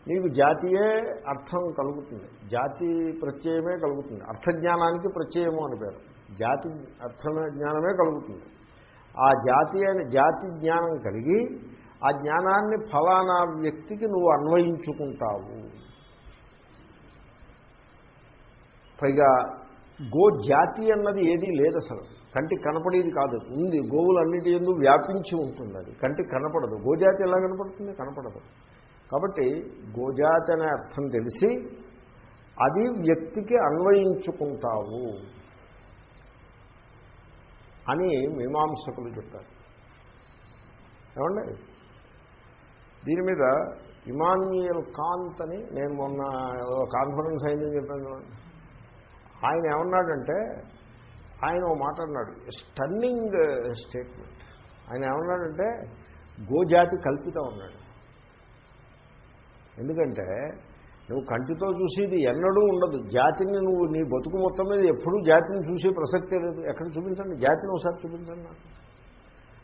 నీకు జాతీయే అర్థం కలుగుతుంది. జాతి ప్రత్యయమే కలుగుతుంది. అర్థజ్ఞానానికి ప్రత్యయము అని పేరు. జాతి అర్థ జ్ఞానమే కలుగుతుంది. ఆ జాతి అయిన జాతి జ్ఞానం కలిగి ఆ జ్ఞానాన్ని ఫలానా వ్యక్తికి నువ్వు అన్వయించుకుంటావు. పైగా గో జాతి అన్నది ఏదీ లేదు అసలు. కంటికి కనపడేది కాదు. ఉంది. గోవులన్నిటి ఎందు వ్యాపించి ఉంటుంది అది. కంటికి కనపడదు. గోజాతి ఎలా కనపడుతుంది? కనపడదు. కాబట్టి గోజాతి అనే అర్థం తెలిసి అది వ్యక్తికి అన్వయించుకుంటావు. అని మీమాంసకులు చెప్పారు. ఏమండి? దీని మీద ఇమాన్యుయల్ కాంత్ అని నేను మొన్న ఏదో కాన్ఫరెన్స్ అయిందని చెప్పాను ఆయన ఏమన్నాడంటే ఆయన ఓ మాట అన్నాడు స్టన్నింగ్ స్టేట్మెంట్ ఆయన ఏమన్నాడంటే గోజాతి కల్పితం అన్నాడు. ఎందుకంటే నువ్వు కంటితో చూసేది ఎన్నడూ ఉండదు. జాతిని నువ్వు నీ బతుకు మొత్తం మీద ఎప్పుడూ జాతిని చూసే ప్రసక్తే లేదు. ఎక్కడ చూపించండి? జాతిని ఒకసారి చూపించండి నాకు.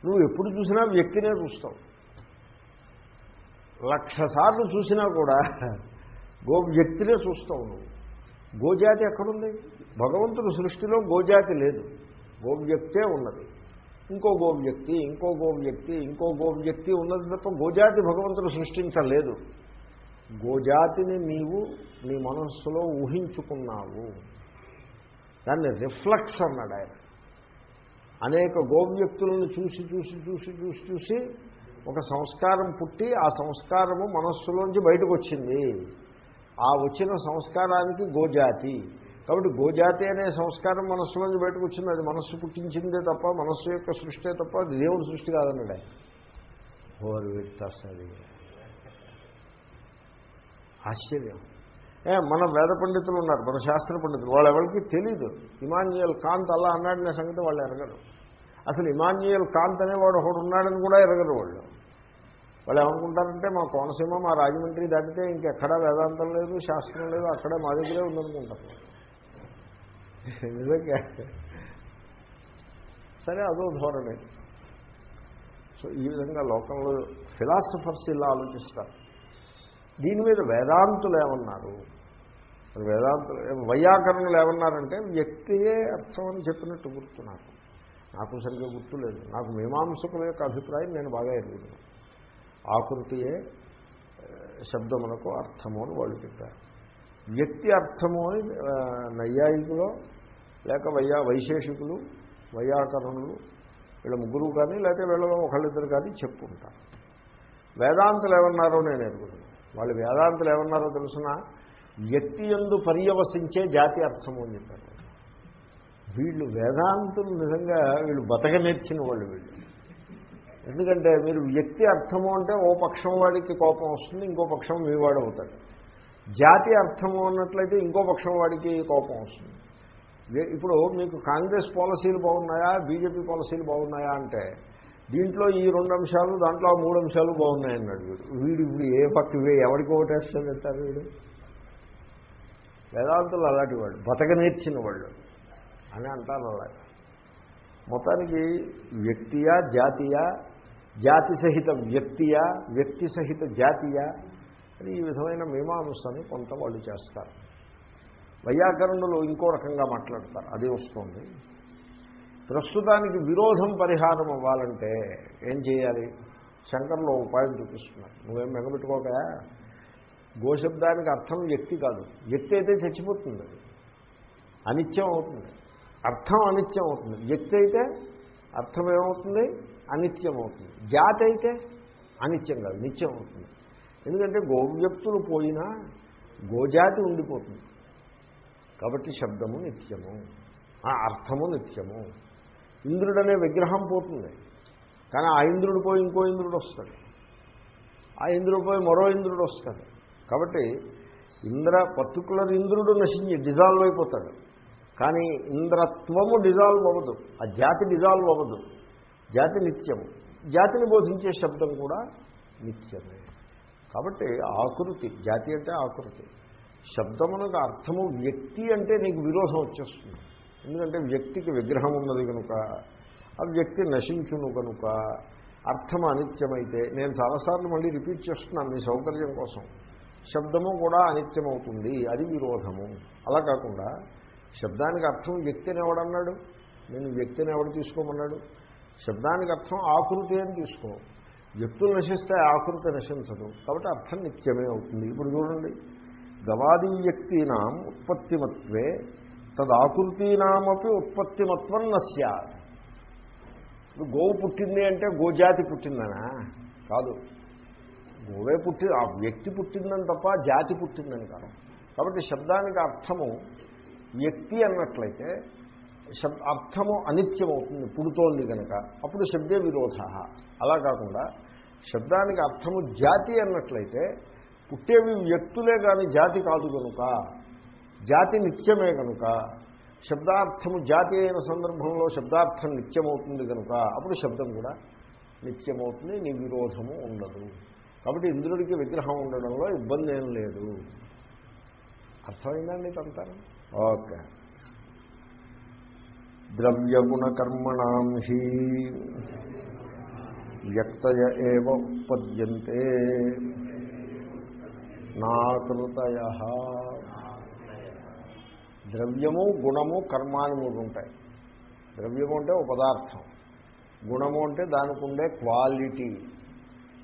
నువ్వు ఎప్పుడు చూసినా వ్యక్తినే చూస్తావు. లక్ష సార్లు చూసినా కూడా గో వ్యక్తినే చూస్తావు నువ్వు. గోజాతి ఎక్కడుంది? భగవంతుడు సృష్టిలో గోజాతి లేదు. గోవ్యక్తే ఉన్నది. ఇంకో గోవ్యక్తి ఇంకో గోవ్యక్తి ఇంకో గోవ్యక్తి ఉన్నది తప్ప గోజాతి భగవంతుడు సృష్టించలేదు. గోజాతిని నీవు నీ మనస్సులో ఊహించుకున్నావు. దాన్ని రిఫ్లెక్స్ అన్నాడు ఆయన. అనేక గోవ్యక్తులను చూసి చూసి చూసి చూసి చూసి ఒక సంస్కారం పుట్టి ఆ సంస్కారము మనస్సులోంచి బయటకు వచ్చింది ఆ వచ్చిన సంస్కారానికి గోజాతి. కాబట్టి గోజాతి అనే సంస్కారం మనస్సులోంచి బయటకు వచ్చింది అది మనస్సు పుట్టించిందే తప్ప మనస్సు యొక్క సృష్టి తప్ప దేవుడి సృష్టి కాదన్నాడు ఆయన. ఓరు విత్తది ఆశ్చర్యం. ఏ మన వేద పండితులు ఉన్నారు మన శాస్త్ర పండితులు. వాళ్ళు ఎవరికి తెలీదు. ఇమాన్యుయల్ కాంత్ అలా అన్నాడనే సంగతి వాళ్ళు ఎరగరు. అసలు ఇమాన్యుయల్ కాంత్ అనేవాడు ఒకడు ఉన్నాడని కూడా ఎరగరు వాళ్ళు. వాళ్ళు ఏమనుకుంటారంటే మా కోనసీమ మా రాజమండ్రి దాటితే ఇంకెక్కడా వేదాంతం లేదు శాస్త్రం లేదు అక్కడే మా దగ్గరే ఉందనుకుంటారు. నిజంగా సరే అదో ధోరణి. సో ఈ విధంగా లోకంలో ఫిలాసఫర్స్ ఇలా ఆలోచిస్తారు. దీని మీద వేదాంతులు ఏమన్నారు? వేదాంతులు వైయాకరణలు ఏమన్నారంటే వ్యక్తియే అర్థం అని చెప్పినట్టు గుర్తు నాకు నాకు సరిగ్గా గుర్తు లేదు నాకు మీమాంసకుల యొక్క అభిప్రాయం నేను బాగా ఎరుగుతున్నాను ఆకృతియే శబ్దములకు అర్థము అని వాళ్ళు చెప్పారు. వ్యక్తి అర్థము అని ఆ, నైయాయికులో లేక వైయా వైశేషికులు వైయాకరణులు వీళ్ళ ముగ్గురు కానీ లేకపోతే వీళ్ళలో ఒకళ్ళిద్దరు కానీ చెప్పుకుంటారు వేదాంతులు ఏమన్నారో నేను ఎరుగుతున్నాను వాళ్ళు వేదాంతులు ఏమన్నారో తెలుసిన? వ్యక్తి ఎందు పర్యవసించే జాతి అర్థము అని చెప్పారు. వీళ్ళు వేదాంతులు నిజంగా వీళ్ళు బతక నేర్చిన వాళ్ళు వీళ్ళు. ఎందుకంటే మీరు వ్యక్తి అర్థము అంటే ఓ పక్షం వాడికి కోపం వస్తుంది ఇంకో పక్షం మీ వాడు అవుతాడు. జాతి అర్థము అన్నట్లయితే ఇంకో పక్షం వాడికి కోపం వస్తుంది. ఇప్పుడు మీకు కాంగ్రెస్ పాలసీలు బాగున్నాయా? బీజేపీ పాలసీలు బాగున్నాయా అంటే దీంట్లో ఈ రెండు అంశాలు దాంట్లో ఆ మూడు అంశాలు బాగున్నాయన్నాడు వీడు. వీడు ఇప్పుడు ఏ పక్క ఇవే ఎవరికి ఓటేస్తాడు అంటారు వీడు? వేదాంతులు అలాంటి వాడు. బతక నేర్చిన వాళ్ళు అని అంటారు అలా. మొత్తానికి వ్యక్తియా జాతీయ జాతి సహిత వ్యక్తియా వ్యక్తి సహిత జాతీయ అని ఈ విధమైన మీమాంసని కొంత వాళ్ళు చేస్తారు. వైయాకరణులు ఇంకో రకంగా మాట్లాడతారు. అది వస్తుంది. ప్రస్తుతానికి విరోధం పరిహారం అవ్వాలంటే ఏం చేయాలి? శంకర్లో ఉపాయం చూపిస్తున్నారు. నువ్వేం మెగబెట్టుకోక? గోశబ్దానికి అర్థం వ్యక్తి కాదు. వ్యక్తి అయితే చచ్చిపోతుంది అది. అనిత్యం అవుతుంది. అర్థం అనిత్యం అవుతుంది. వ్యక్తి అయితే అర్థం ఏమవుతుంది? అనిత్యం అవుతుంది. జాతి అయితే అనిత్యం కాదు నిత్యం అవుతుంది. ఎందుకంటే గోవ్యక్తులు పోయినా గోజాతి ఉండిపోతుంది. కాబట్టి శబ్దము నిత్యము. ఆ అర్థము నిత్యము. ఇంద్రుడనే విగ్రహం పోతుంది. కానీ ఆ ఇంద్రుడు పోయి ఇంకో ఇంద్రుడు వస్తాడు. ఆ ఇంద్రుడు పోయి మరో ఇంద్రుడు వస్తాడు. కాబట్టి ఇంద్ర పర్టికులర్ ఇంద్రుడు నశించి డిజాల్వ్ అయిపోతాడు. కానీ ఇంద్రత్వము డిజాల్వ్ అవ్వదు. ఆ జాతి డిజాల్వ్ అవ్వదు. జాతి నిత్యము. జాతిని బోధించే శబ్దం కూడా నిత్యమే. కాబట్టి ఆకృతి జాతి అంటే ఆకృతి. శబ్దమునకు అర్థము వ్యక్తి అంటే నీకు విరోధం వచ్చేస్తుంది. ఎందుకంటే వ్యక్తికి విగ్రహం ఉన్నది కనుక ఆ వ్యక్తి నశించును కనుక అర్థం అనిత్యమైతే నేను చాలాసార్లు మళ్ళీ రిపీట్ చేస్తున్నాను మీ సౌకర్యం కోసం. శబ్దము కూడా అనిత్యమవుతుంది అది విరోధము. అలా కాకుండా శబ్దానికి అర్థం వ్యక్తిని ఎవడన్నాడు? నేను వ్యక్తిని ఎవడు తీసుకోమన్నాడు? శబ్దానికి అర్థం ఆకృతి అని తీసుకో. వ్యక్తులు నశిస్తే ఆకృతి నశించదు. కాబట్టి అర్థం నిత్యమే అవుతుంది. ఇప్పుడు చూడండి. గవాది వ్యక్తినాం ఉత్పత్తిమత్వే తదాకృతీనామపి ఉత్పత్తిమత్వం నశ్యాత్ ఇప్పుడు గోవు పుట్టింది అంటే గోజాతి పుట్టిందనా? కాదు. గోవే పుట్టి ఆ వ్యక్తి పుట్టిందని తప్ప జాతి పుట్టిందని కాదు. కాబట్టి శబ్దానికి అర్థము వ్యక్తి అన్నట్లయితే శబ్ అర్థము అనిత్యమవుతుంది పుడుతోంది కనుక అప్పుడు శబ్దే విరోధ. అలా కాకుండా శబ్దానికి అర్థము జాతి అన్నట్లయితే పుట్టేవి వ్యక్తులే కానీ జాతి కాదు కనుక జాతి నిత్యమే కనుక శబ్దార్థము జాతి అయిన సందర్భంలో శబ్దార్థం నిత్యమవుతుంది కనుక అప్పుడు శబ్దం కూడా నిత్యమవుతుంది నీ విరోధము ఉండదు. కాబట్టి ఇంద్రుడికి విగ్రహం ఉండడంలో ఇబ్బంది ఏం లేదు. అర్థమైందండి ఇదంతా? ఓకే. ద్రవ్యగుణకర్మణం హీ వ్యక్తయ ఏవ ఉత్పద్యంతే. నాకృతయ ద్రవ్యము గుణము కర్మ అని మూడు ఉంటాయి. ద్రవ్యము అంటే ఒక పదార్థం. గుణము అంటే దానికి ఉండే క్వాలిటీ.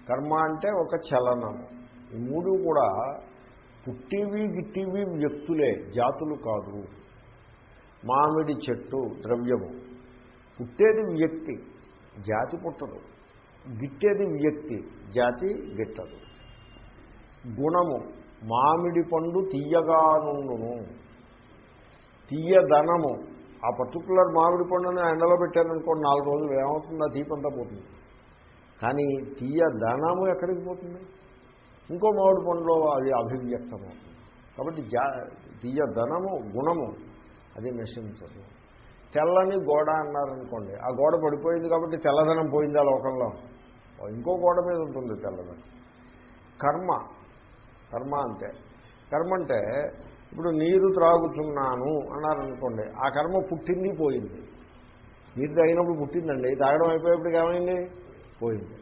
కర్మ అంటే ఒక చలనము ఈ మూడు కూడా పుట్టివి గిట్టివి వ్యక్తులే జాతులు కాదు. మామిడి చెట్టు ద్రవ్యము. పుట్టేది వ్యక్తి జాతి పుట్టదు. గిట్టేది వ్యక్తి జాతి గిట్టదు. గుణము మామిడి పండు తీయగానుండును తీయదనము ఆ పర్టికులర్ మామిడి పండుని ఎండలో పెట్టారనుకోండి నాలుగు రోజులు ఏమవుతుంది? ఆ తీపంతా పోతుంది. కానీ తీయదనము ఎక్కడికి పోతుంది? ఇంకో మామిడి పండులో అది అభివ్యక్తం అవుతుంది కాబట్టి జా తీయదనము గుణము అది నశించదు తెల్లని గోడ అన్నారనుకోండి ఆ గోడ పడిపోయింది కాబట్టి తెల్లదనం పోయింది ఆ లోకంలో. ఇంకో గోడ మీద ఉంటుంది తెల్లదనం కర్మ. కర్మ అంటే కర్మ అంటే ఇప్పుడు నీరు త్రాగుతున్నాను అన్నారనుకోండి ఆ కర్మ పుట్టింది పోయింది. నీరు తాగినప్పుడు పుట్టిందండి తాగడం అయిపోయేప్పటికి ఏమైంది? పోయింది.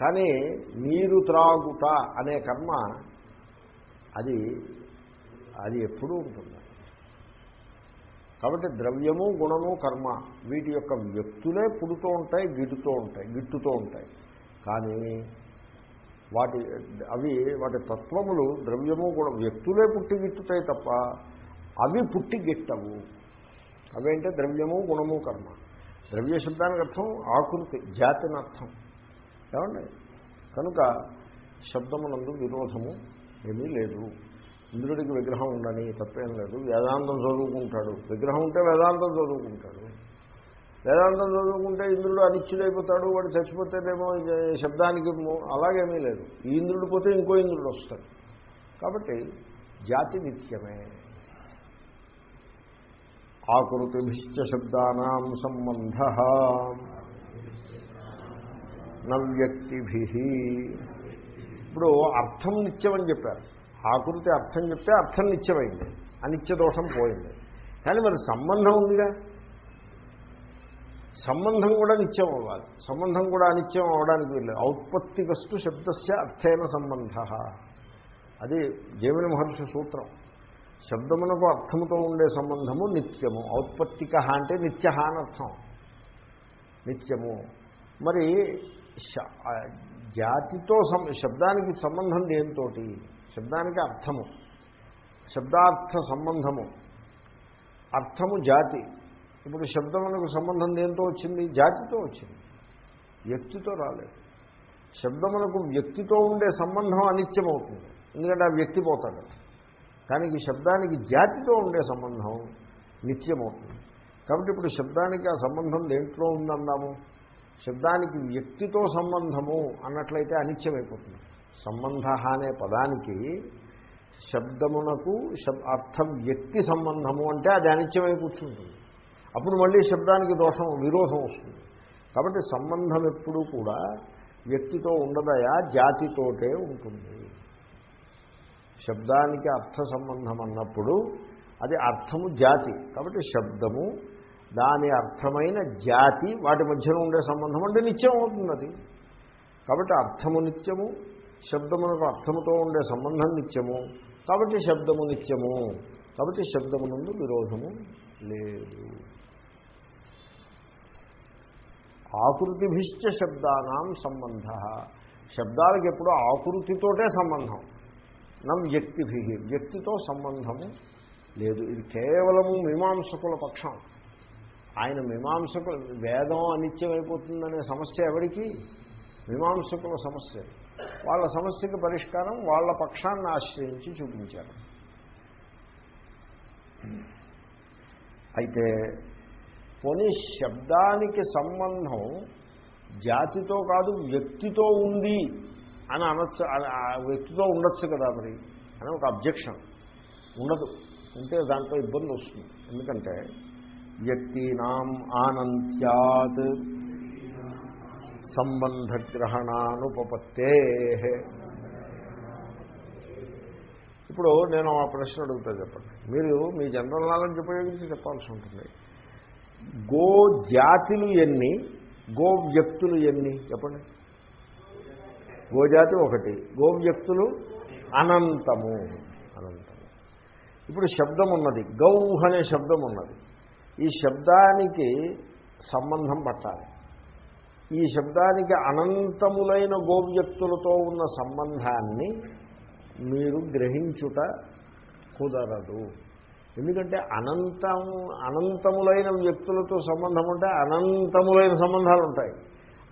కానీ నీరు త్రాగుట అనే కర్మ అది అది ఎప్పుడూ ఉంటుంది కాబట్టి ద్రవ్యము గుణము కర్మ వీటి యొక్క వ్యక్తులే పుడుతూ ఉంటాయి గిడుతూ ఉంటాయి గిట్టుతూ ఉంటాయి. కానీ వాటి అవి వాటి తత్వములు ద్రవ్యము కూడా వ్యక్తులే పుట్టిగిట్టుతాయి తప్ప అవి పుట్టిగిట్టవు. అవేంటే ద్రవ్యము గుణము కర్మ. ద్రవ్య శబ్దానికి అర్థం ఆకృతి జాతిని అర్థం ఏమండి? కనుక శబ్దమునందు విరోధము ఏమీ లేదు. ఇంద్రుడికి విగ్రహం ఉండని తప్పేం లేదు. వేదాంతం చదువుకుంటాడు. విగ్రహం ఉంటే వేదాంతం చదువుకుంటాడు. వేదాంతం చదువుకుంటే ఇంద్రుడు అనిచ్చుడైపోతాడు వాడు చచ్చిపోతేనేమో శబ్దానికి అలాగేమీ లేదు. ఈ ఇంద్రుడు పోతే ఇంకో ఇంద్రుడు వస్తాడు. కాబట్టి జాతి నిత్యమే. ఆకృతిభిశ్చ శబ్దానాం సంబంధ నవ్యక్తిభి ఇప్పుడు అర్థం నిత్యమని చెప్పారు. ఆకృతి అర్థం చెప్తే అర్థం నిత్యమైంది. అనిత్య దోషం పోయింది. కానీ మరి సంబంధం ఉందిగా? సంబంధం కూడా నిత్యం అవ్వాలి. సంబంధం కూడా అనిత్యం అవడానికి వీల్లేదు. ఔత్పత్తికస్తు శబ్దస్య అర్థైన సంబంధ. అది జైమిని మహర్షి సూత్రం. శబ్దమునకు అర్థముతో ఉండే సంబంధము నిత్యము. ఔత్పత్తిక అంటే నిత్య అని అర్థం. నిత్యము. మరి శ- జాతితో సం శబ్దానికి సంబంధం దేనితోటి? శబ్దానికి అర్థము. శబ్దార్థ సంబంధము. అర్థము జాతి. ఇప్పుడు శబ్దమునకు సంబంధం దేంతో వచ్చింది? జాతితో వచ్చింది. వ్యక్తితో రాలేదు. శబ్దమునకు వ్యక్తితో ఉండే సంబంధం అనిత్యమవుతుంది. ఎందుకంటే ఆ వ్యక్తి పోతాడు. కానీ ఈ శబ్దానికి జాతితో ఉండే సంబంధం నిత్యమవుతుంది. కాబట్టి ఇప్పుడు శబ్దానికి ఆ సంబంధం దేంట్లో ఉందన్నాము? శబ్దానికి వ్యక్తితో సంబంధము అన్నట్లయితే అనిత్యమైపోతుంది. సంబంధ అనే పదానికి శబ్దమునకు శబ్ అర్థం వ్యక్తి సంబంధము అంటే అది అనిత్యమై కూర్చుంటుంది. అప్పుడు మళ్ళీ శబ్దానికి దోషం విరోధం వస్తుంది. కాబట్టి సంబంధం ఎప్పుడూ కూడా వ్యక్తితో ఉండదయా? జాతితోటే ఉంటుంది. శబ్దానికి అర్థ సంబంధం అన్నప్పుడు అది అర్థము జాతి. కాబట్టి శబ్దము దాని అర్థమైన జాతి వాటి మధ్యలో ఉండే సంబంధం అంటే నిత్యం అవుతుంది అది. కాబట్టి అర్థము నిత్యము శబ్దమునకు అర్థముతో ఉండే సంబంధం నిత్యము. కాబట్టి శబ్దము నిత్యము. కాబట్టి శబ్దము నుండి విరోధము లేదు. ఆకృతిభిశ్చ శబ్దానాం సంబంధ. శబ్దాలకు ఎప్పుడు ఆకృతితోటే సంబంధం. నం వ్యక్తిభి. వ్యక్తితో సంబంధము లేదు. ఇది కేవలము మీమాంసకుల పక్షం. ఆయన మీమాంసకులు వేదం అనిత్యమైపోతుందనే సమస్య ఎవరికి? మీమాంసకుల సమస్య. వాళ్ళ సమస్యకి పరిష్కారం వాళ్ళ పక్షాన్ని ఆశ్రయించి చూపించారు. అయితే పోనీ శబ్దానికి సంబంధం జాతితో కాదు వ్యక్తితో ఉంది అని అనొచ్చు వ్యక్తితో ఉండొచ్చు కదా మరి అని ఒక అబ్జెక్షన్. ఉండదు. ఉంటే దాంట్లో ఇబ్బంది వస్తుంది. ఎందుకంటే వ్యక్తినాం ఆనంత్యాత్ సంబంధగ్రహణానుపపత్తే. ఇప్పుడు నేను ఆ ప్రశ్న అడుగుతా చెప్పండి. మీరు మీ జనరల్ నాలెడ్జ్ ఉపయోగించి చెప్పాల్సి ఉంటుంది. గో జాతులు ఎన్ని గో వ్యక్తులు ఎన్ని? చెప్పండి. గోజాతి ఒకటి గో వ్యక్తులు అనంతము. అనంతము. ఇప్పుడు శబ్దం ఉన్నది గౌ అనే శబ్దం ఉన్నది. ఈ శబ్దానికి సంబంధం పట్టాలి. ఈ శబ్దానికి అనంతములైన గోవ్యక్తులతో ఉన్న సంబంధాన్ని మీరు గ్రహించుట కుదరదు. ఎందుకంటే అనంతం అనంతములైన వ్యక్తులతో సంబంధం ఉంటే అనంతములైన సంబంధాలు ఉంటాయి.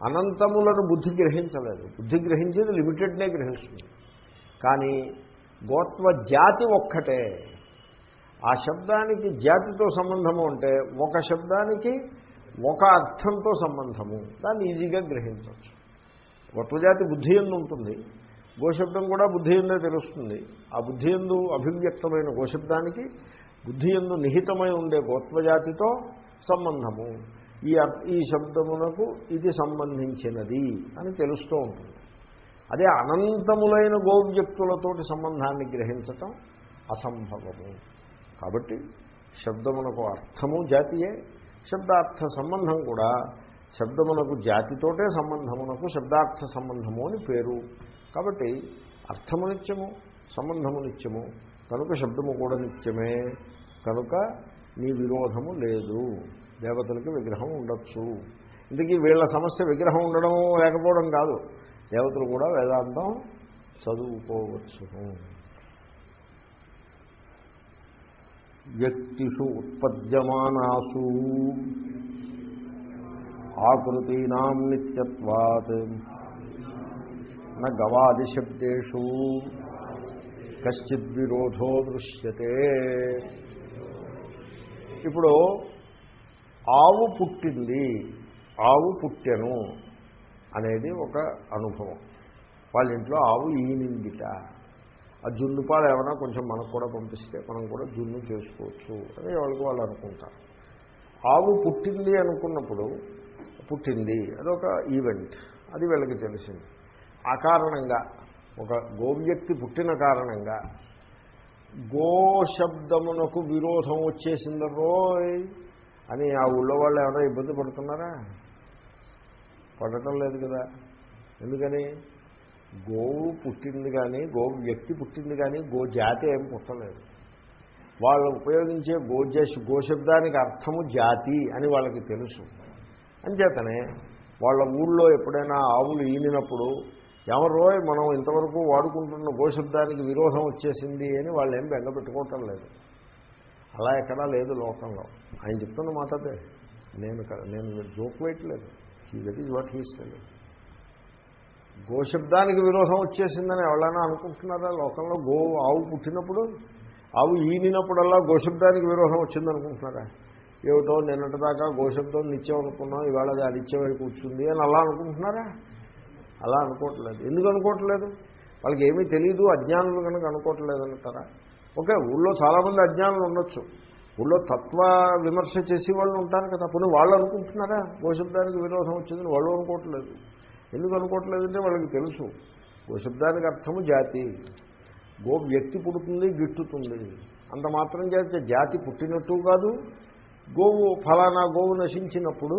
అనంతములను బుద్ధి గ్రహించలేదు. బుద్ధి గ్రహించేది లిమిటెడ్నే గ్రహిస్తుంది. కానీ గోత్వ జాతి ఒక్కటే. ఆ శబ్దానికి జాతితో సంబంధము అంటే ఒక శబ్దానికి ఒక అర్థంతో సంబంధము. దాన్ని ఈజీగా గ్రహించవచ్చు. గొప్పజాతి బుద్ధి ఎందు ఉంటుంది. గోశబ్దం కూడా బుద్ధి ఎందే తెలుస్తుంది. ఆ బుద్ధి ఎందు అభివ్యక్తమైన గోశబ్దానికి బుద్ధి ఎందు నిహితమై ఉండే గోత్వజాతితో సంబంధము. ఈ ఈ శబ్దమునకు ఇది సంబంధించినది అని తెలుస్తూ ఉంటుంది. అదే అనంతములైన గోవ్యక్తులతోటి సంబంధాన్ని గ్రహించటం అసంభవము. కాబట్టి శబ్దమునకు అర్థము జాతియే శబ్దార్థ సంబంధం కూడా శబ్దమునకు జాతితోటే సంబంధమునకు శబ్దార్థ సంబంధము అని పేరు. కాబట్టి అర్థము నిత్యము సంబంధము నిత్యము కనుక శబ్దము కూడా నిత్యమే. కనుక నీ విరోధము లేదు. దేవతలకి విగ్రహం ఉండొచ్చు. ఇందుకీ వీళ్ళ సమస్య విగ్రహం ఉండడం లేకపోవడం కాదు. దేవతలు కూడా వేదాంతం చదువుకోవచ్చు వ్యక్తిషు ఉత్పద్యమానాసు ఆకృతీనాం నిత్యత్వాత్. న గవాదిశబ్దేషు. కశ్చిద్ విరోధో దృశ్యతే. ఇప్పుడు ఆవు పుట్టింది ఆవు పుట్టెను అనేది ఒక అనుభవం. వాళ్ళ ఇంట్లో ఆవు ఈనిందిట. ఆ జున్ను పాలు ఏమైనా కొంచెం మనకు కూడా పంపిస్తే మనం కూడా జున్ను చేసుకోవచ్చు అని వాళ్ళకి వాళ్ళు అనుకుంటారు. ఆవు పుట్టింది అనుకున్నప్పుడు పుట్టింది అదొక ఈవెంట్ అది వీళ్ళకి తెలిసింది. ఆ కారణంగా ఒక గోవ్యక్తి పుట్టిన కారణంగా గో శబ్దమునకు విరోధం వచ్చేసింది రోయ్ అని ఆ ఊళ్ళో వాళ్ళు ఎవరో ఇబ్బంది పడుతున్నారా? పడటం లేదు కదా. ఎందుకని? గోవు పుట్టింది కానీ గో వ్యక్తి పుట్టింది కానీ గో జాతి ఏం పుట్టలేదు. వాళ్ళు ఉపయోగించే గోజ గోశబ్దానికి అర్థము జాతి అని వాళ్ళకి తెలుసు. అంచేతనే వాళ్ళ ఊళ్ళో ఎప్పుడైనా ఆవులు ఈనినప్పుడు ఎవరోయ్ మనం ఇంతవరకు వాడుకుంటున్న గోశబ్దానికి విరోధం వచ్చేసింది అని వాళ్ళు ఏం బెంగ పెట్టుకోవటం లేదు. అలా ఎక్కడా లేదు లోకంలో. ఆయన చెప్తున్న మాట అదే. నేను నేను జోక్ వేయట్లేదు. దట్ ఈజ్ వాట్ హీస్ గోశబ్దానికి విరోధం వచ్చేసిందని ఎవరైనా అనుకుంటున్నారా? లోకంలో గో ఆవు పుట్టినప్పుడు ఆవు ఈనినప్పుడల్లా గోశబ్దానికి విరోధం వచ్చిందనుకుంటున్నారా? ఏమిటో నిన్నటిదాకా గోశబ్దం నిత్యం అనుకున్నాం ఇవాళ అది అనిత్యమై కూర్చుంది అని అలా అనుకుంటున్నారా? అలా అనుకోవట్లేదు. ఎందుకు అనుకోవట్లేదు? వాళ్ళకి ఏమీ తెలియదు అజ్ఞానులు కనుక అనుకోవట్లేదు అంటారా ఓకే ఊళ్ళో చాలామంది అజ్ఞానులు ఉండొచ్చు. ఊళ్ళో తత్వ విమర్శ చేసి వాళ్ళు ఉంటారు కదా పోనీ వాళ్ళు అనుకుంటున్నారా? గోశబ్దానికి విరోధం వచ్చిందని వాళ్ళు అనుకోవట్లేదు. ఎందుకు అనుకోవట్లేదంటే వాళ్ళకి తెలుసు. గోశబ్దానికి అర్థము జాతి. గో వ్యక్తి పుడుతుంది గిట్టుతుంది. అంత మాత్రం చేస్తే జాతి పుట్టినట్టు కాదు. గోవు ఫలానా గోవు నశించినప్పుడు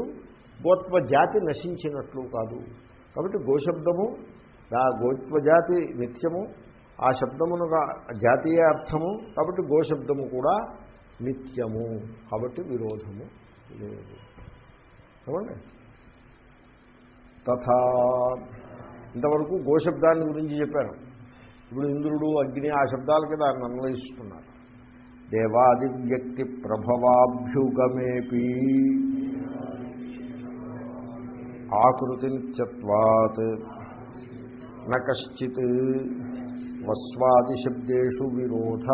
గోత్వ జాతి నశించినట్లు కాదు. కాబట్టి గోశబ్దము ఆ గోత్వజాతి నిత్యము ఆ శబ్దమును జాతీయ అర్థము కాబట్టి గోశబ్దము కూడా నిత్యము కాబట్టి విరోధము లేదు. ఏమండి? తథా ఇంతవరకు గోశబ్దాన్ని గురించి చెప్పాను. ఇప్పుడు ఇంద్రుడు అగ్ని ఆ శబ్దాలకి దాన్ని అన్వయిస్తున్నారు. దేవాది వ్యక్తి ప్రభవాభ్యుగమేపీ ఆకృతి నిత్యత్వాత్ న వస్వాదిశబ్దేషు విరోధ.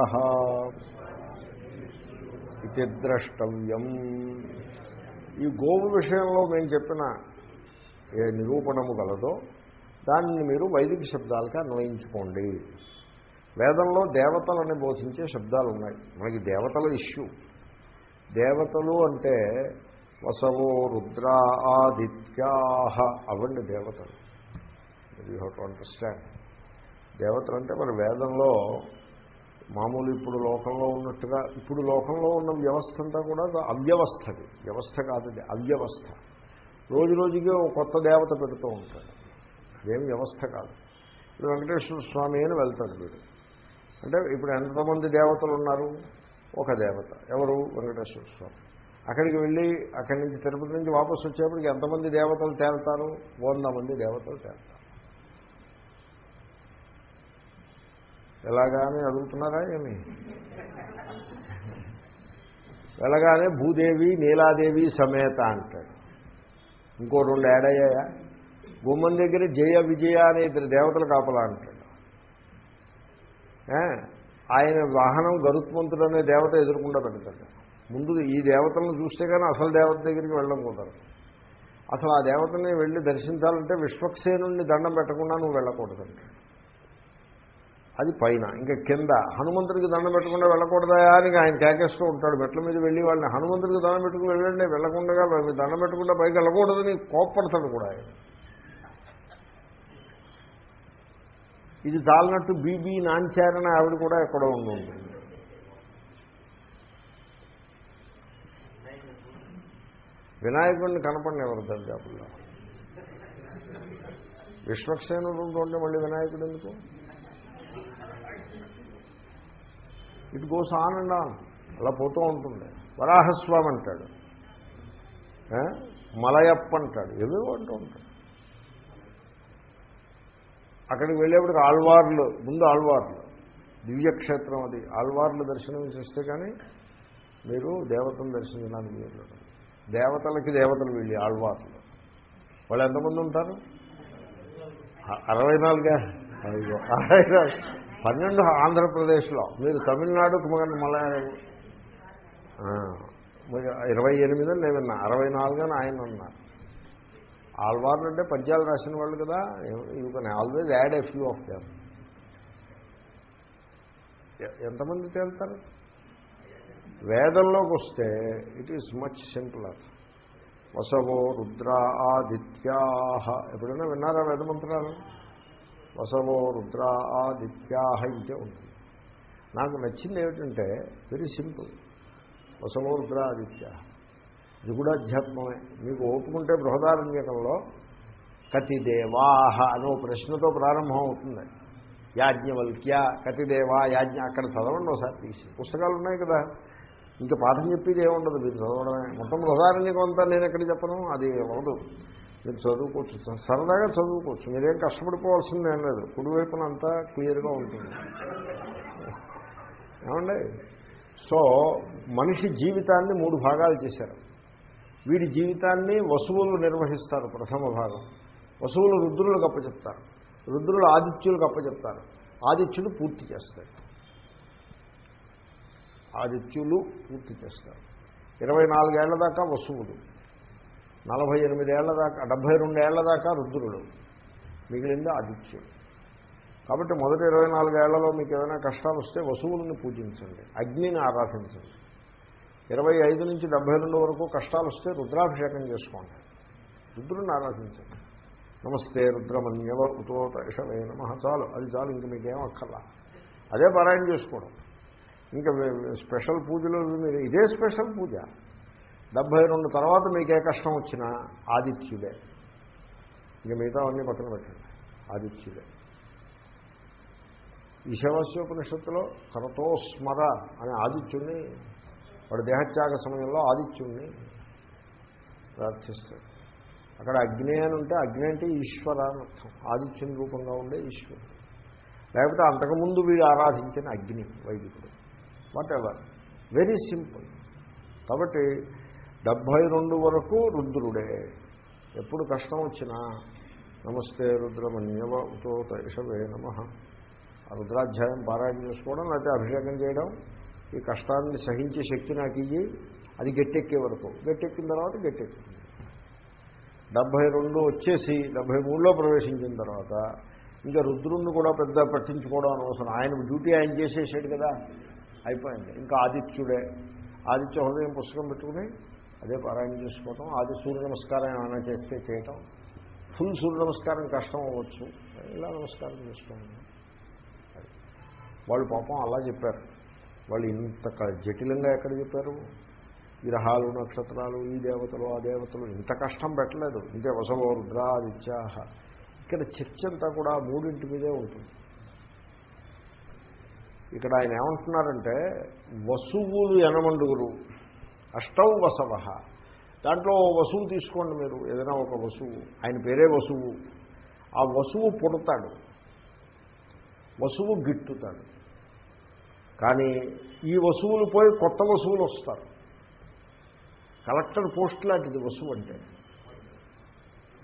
ఇది ద్రష్టవ్యం. ఈ గోవు విషయంలో మేము చెప్పిన ఏ నిరూపణము గలదో దానిని మీరు వైదిక శబ్దాలకి అన్వయించుకోండి. వేదంలో దేవతలని బోధించే శబ్దాలు ఉన్నాయి మనకి దేవతల ఇష్యూ. దేవతలు అంటే వసవో రుద్ర ఆదిత్యాహ అవండి దేవతలు. యూ హెవ్ టు అండర్స్టాండ్ దేవతలు అంటే మరి వేదంలో మామూలు ఇప్పుడు లోకంలో ఉన్నట్టుగా ఇప్పుడు లోకంలో ఉన్న వ్యవస్థ అంతా కూడా అవ్యవస్థది. వ్యవస్థ కాదు అవ్యవస్థ. రోజు రోజుకి ఒక కొత్త దేవత పెడుతూ ఉంటాడు. అదేం వ్యవస్థ కాదు. ఇప్పుడు వెంకటేశ్వర స్వామి అని వెళ్తాడు వీడు. అంటే ఇప్పుడు ఎంతమంది దేవతలు ఉన్నారు? ఒక దేవత. ఎవరు? వెంకటేశ్వర స్వామి. అక్కడికి వెళ్ళి అక్కడి నుంచి తిరుపతి నుంచి వాపసు వచ్చేప్పటికి ఎంతమంది దేవతలు తేలుతారు? వంద మంది దేవతలు తేలుతారు. ఎలాగానే అడుగుతున్నారా ఏమి? వెళ్ళగానే భూదేవి నీలాదేవి సమేత అంటాడు. ఇంకో రెండు యాడ్ అయ్యాయా? గుమ్మం దగ్గర జయ విజయ అనే ఇద్దరు దేవతలు కాపలా అంటాడు. ఆయన వాహనం గరుత్మంతుడు అనే దేవత ఎదురకుండా పెడతాడు. ముందు ఈ దేవతలను చూస్తే కానీ అసలు దేవత దగ్గరికి వెళ్ళడం కుదరదు. అసలు ఆ దేవతని వెళ్ళి దర్శించాలంటే విశ్వక్సేనుణ్ణి దండం పెట్టకుండా నువ్వు వెళ్ళకూడదండి అది పైన. ఇంకా కింద. హనుమంతుడికి దండం పెట్టకుండా వెళ్ళకూడదా అని ఆయన కేకేస్తూ ఉంటాడు. మెట్ల మీద వెళ్ళి వాళ్ళని హనుమంతుడికి దండం పెట్టుకుని వెళ్ళండి వెళ్ళకుండా మీరు దండం పెట్టకుండా పైకి వెళ్ళకూడదని కోప్పడతాడు కూడా ఆయన. ఇది చాలినట్టు బీబీ నాంచారని ఆవిడ కూడా ఎక్కడో ఉండి ఉంటుంది. వినాయకుడిని కనపడిన ఎవరు దర్జాపుల్లో విశ్వక్సేనుడు ఉంటుంటే మళ్ళీ వినాయకుడు ఎందుకు? It goes on and on. అలా పోతూ ఉంటుంది. వరాహస్వామి అంటాడు. మలయప్ప అంటాడు. ఏవేవో అంటూ ఉంటాడు. అక్కడికి వెళ్ళేప్పటికి ఆళ్వార్లు ముందు ఆళ్వార్లు. దివ్యక్షేత్రం అది. ఆళ్వార్లు దర్శనం చేస్తే కానీ మీరు దేవతను దర్శించడానికి వెళ్ళడం దేవతలకి దేవతలు వెళ్ళి ఆళ్వార్లు వాళ్ళు ఎంతమంది ఉంటారు? అరవై నాలుగా? అయ్యో అరవై నాలుగు. పన్నెండు ఆంధ్రప్రదేశ్లో. మీరు తమిళనాడుకు కుమగన్ మలయాళం. ఇరవై ఎనిమిది లేవన్నా అరవై నాలుగు అని ఆయన ఉన్నారు ఆల్వార్లు అంటే పద్యాలు రాసిన వాళ్ళు కదా you can always add a few of them. ఎంతమంది తేలుతారు? వేదంలోకి వస్తే ఇట్ ఈస్ మచ్ సింపులర్ వసవో రుద్ర ఆదిత్యాహ. ఎప్పుడైనా విన్నారా వేదమంత్రాలు వసవో రుద్ర ఆదిత్యాహ ఇంకే ఉంటుంది. నాకు నచ్చింది ఏమిటంటే వెరీ సింపుల్ వసవో రుద్ర ఆదిత్యాహ. ఇది కూడా అధ్యాత్మమే. మీకు ఓపుకుంటే బృహదారణ్యకంలో కతిదేవాహ అనే ప్రశ్నతో ప్రారంభం అవుతుంది యాజ్ఞవల్క్య కతిదేవా యాజ్ఞ అక్కడ చదవండి ఒకసారి తీసి. పుస్తకాలు ఉన్నాయి కదా. ఇంకా పాఠం చెప్పేది ఏముండదు మీరు చదవడమే. మొత్తం బృహదారణ్యకం అంతా నేను ఎక్కడ చెప్పను అది అవ్వదు మీరు చదువుకోవచ్చు సరదాగా చదువుకోవచ్చు. మీరేం కష్టపడిపోవాల్సింది లేదు. కుడివైపున అంతా క్లియర్గా ఉంటుంది. ఏమండి? సో మనిషి జీవితాన్ని మూడు భాగాలు చేశారు. వీడి జీవితాన్ని వసువులు నిర్వహిస్తారు ప్రథమ భాగం. వసువులు రుద్రులకు అప్పచెప్తారు రుద్రులు ఆదిత్యులకు అప్పచెప్తారు ఆదిత్యులు పూర్తి చేస్తారు ఆదిత్యులు పూర్తి చేస్తారు. ఇరవై నాలుగేళ్ళ దాకా వసువులు నలభై ఎనిమిదేళ్ళ దాకా డెబ్భై రెండేళ్ళ దాకా రుద్రుడు. మిగిలింది ఆదిత్యుడు. కాబట్టి మొదటి ఇరవై నాలుగేళ్ళలో మీకు ఏదైనా కష్టాలు వస్తే వసువులను పూజించండి. అగ్నిని ఆరాధించండి. ఇరవై ఐదు నుంచి డెబ్బై రెండు వరకు కష్టాలు వస్తే రుద్రాభిషేకం చేసుకోండి. రుద్రుని ఆరాధించండి. నమస్తే రుద్రమన్యవ ఉతోత ఇషవే నమ. చాలు అది చాలు ఇంక మీకేం అక్కర్లా. అదే పారాయణ చేసుకోవడం. ఇంకా స్పెషల్ పూజలు మీరు ఇదే స్పెషల్ పూజ. డెబ్భై రెండు తర్వాత మీకు ఏ కష్టం వచ్చినా ఆదిత్యుడే. ఇక మిగతా అన్నీ పక్కన పెట్టండి. ఆదిత్యుడే. ఈశావాస్యోపనిషత్తులో తనతో స్మర అనే ఆదిత్యుణ్ణి వాడు దేహత్యాగ సమయంలో ఆదిత్యుణ్ణి ప్రార్థిస్తాడు. అక్కడ అగ్ని అని ఉంటే అగ్ని అంటే ఈశ్వర అని అర్థం. ఆదిత్యుని రూపంగా ఉండే ఈశ్వరుడు. లేకపోతే అంతకుముందు వీడు ఆరాధించిన అగ్ని వైదికుడు. వాట్ ఎవర్ వెరీ సింపుల్ కాబట్టి డెబ్భై రెండు వరకు రుద్రుడే. ఎప్పుడు కష్టం వచ్చినా నమస్తే రుద్రమన్యవ ఉతో తైషవే నమ. ఆ రుద్రాధ్యాయం పారాయణ చేసుకోవడం లేకపోతే అభిషేకం చేయడం ఈ కష్టాన్ని సహించే శక్తి నాకు ఇయ్యి అది గట్టెక్కే వరకు. గట్టెక్కిన తర్వాత గట్టెక్కింది డెబ్భై రెండు వచ్చేసి డెబ్భై మూడులో ప్రవేశించిన తర్వాత ఇంకా రుద్రుణ్ణి కూడా పెద్ద పట్టించుకోవడం అనవసరం. ఆయన డ్యూటీ ఆయన చేసేసాడు కదా. అయిపోయింది. ఇంకా ఆదిత్యుడే ఆదిత్య హృదయం పుస్తకం పెట్టుకుని అదే పారాయణ చేసుకోవటం ఆది సూర్య నమస్కారం ఏమైనా చేస్తే చేయటం. ఫుల్ సూర్య నమస్కారం కష్టం అవ్వచ్చు. ఇలా నమస్కారం చేసుకోండి. వాళ్ళు పాపం అలా చెప్పారు. వాళ్ళు ఇంత జటిలంగా ఎక్కడ చెప్పారు? గ్రహాలు నక్షత్రాలు ఈ దేవతలు ఆ దేవతలు ఇంత కష్టం పెట్టలేదు. ఇంతే వసవో రుద్ర ఆదిత్యాహ ఇక్కడ చర్చ అంతా కూడా మూడింటి మీదే ఉంటుంది. ఇక్కడ ఆయన ఏమంటున్నారంటే వసువులు ఎనమండుగురు. అష్టౌ వసవ దాంట్లో ఓ వసువు తీసుకోండి మీరు ఏదైనా ఒక వసువు. ఆయన పేరే వసువు. ఆ వసువు పుడతాడు. వసువు గిట్టుతాడు. కానీ ఈ వసువులు పోయి కొత్త వసువులు వస్తారు. కలెక్టర్ పోస్ట్ లాంటిది వసువు అంటే.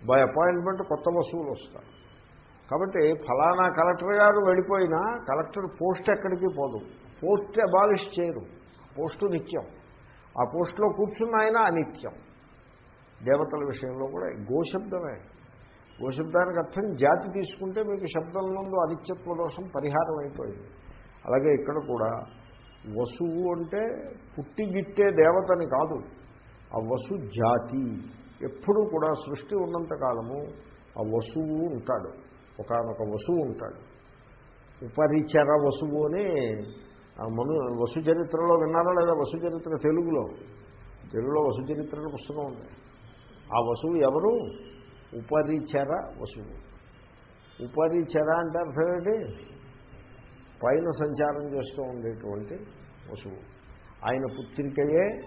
బై అపాయింట్మెంట్ కొత్త వసువులు వస్తారు. కాబట్టి ఫలానా కలెక్టర్ గారు వెళ్ళిపోయినా కలెక్టర్ పోస్ట్ ఎక్కడికి పోదు. పోస్ట్ అబాలిష్ చేయరు. పోస్టు నిత్యం. ఆ పోస్టులో కూర్చున్న ఆయన అనిత్యం. దేవతల విషయంలో కూడా గోశబ్దమే. గోశబ్దానికి అర్థం జాతి తీసుకుంటే మీకు శబ్దం ముందు అనిత్యత్వ దోషం పరిహారం అయిపోయింది. అలాగే ఇక్కడ కూడా వసువు అంటే పుట్టిగిట్టే దేవతని కాదు. ఆ వసు జాతి. ఎప్పుడూ కూడా సృష్టి ఉన్నంత కాలము ఆ వసువు ఉంటాడు. ఒకనొక వసువు ఉంటాడు. ఉపరిచర వసువు అని ఆ మను వసు చరిత్రలో విన్నారా లేదా? వసు చరిత్ర తెలుగులో. తెలుగులో వసు చరిత్ర పుస్తకం ఉంది. ఆ వసువు ఎవరు? ఉపరిచర వసువు. ఉపరిచర అంటే అర్థం ఏంటి? పైన సంచారం చేస్తూ ఉండేటువంటి వసువు. ఆయన పుత్రికయే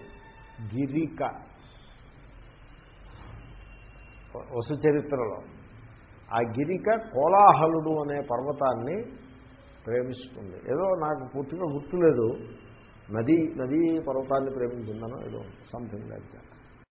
గిరిక. వసు చరిత్రలో. ఆ గిరిక కోలాహలుడు అనే పర్వతాన్ని ప్రేమిస్తుంది. ఏదో నాకు పూర్తిగా గుర్తులేదు. నది నదీ పర్వతాన్ని ప్రేమించిందనో ఏదో సంథింగ్ లైక్ దాట్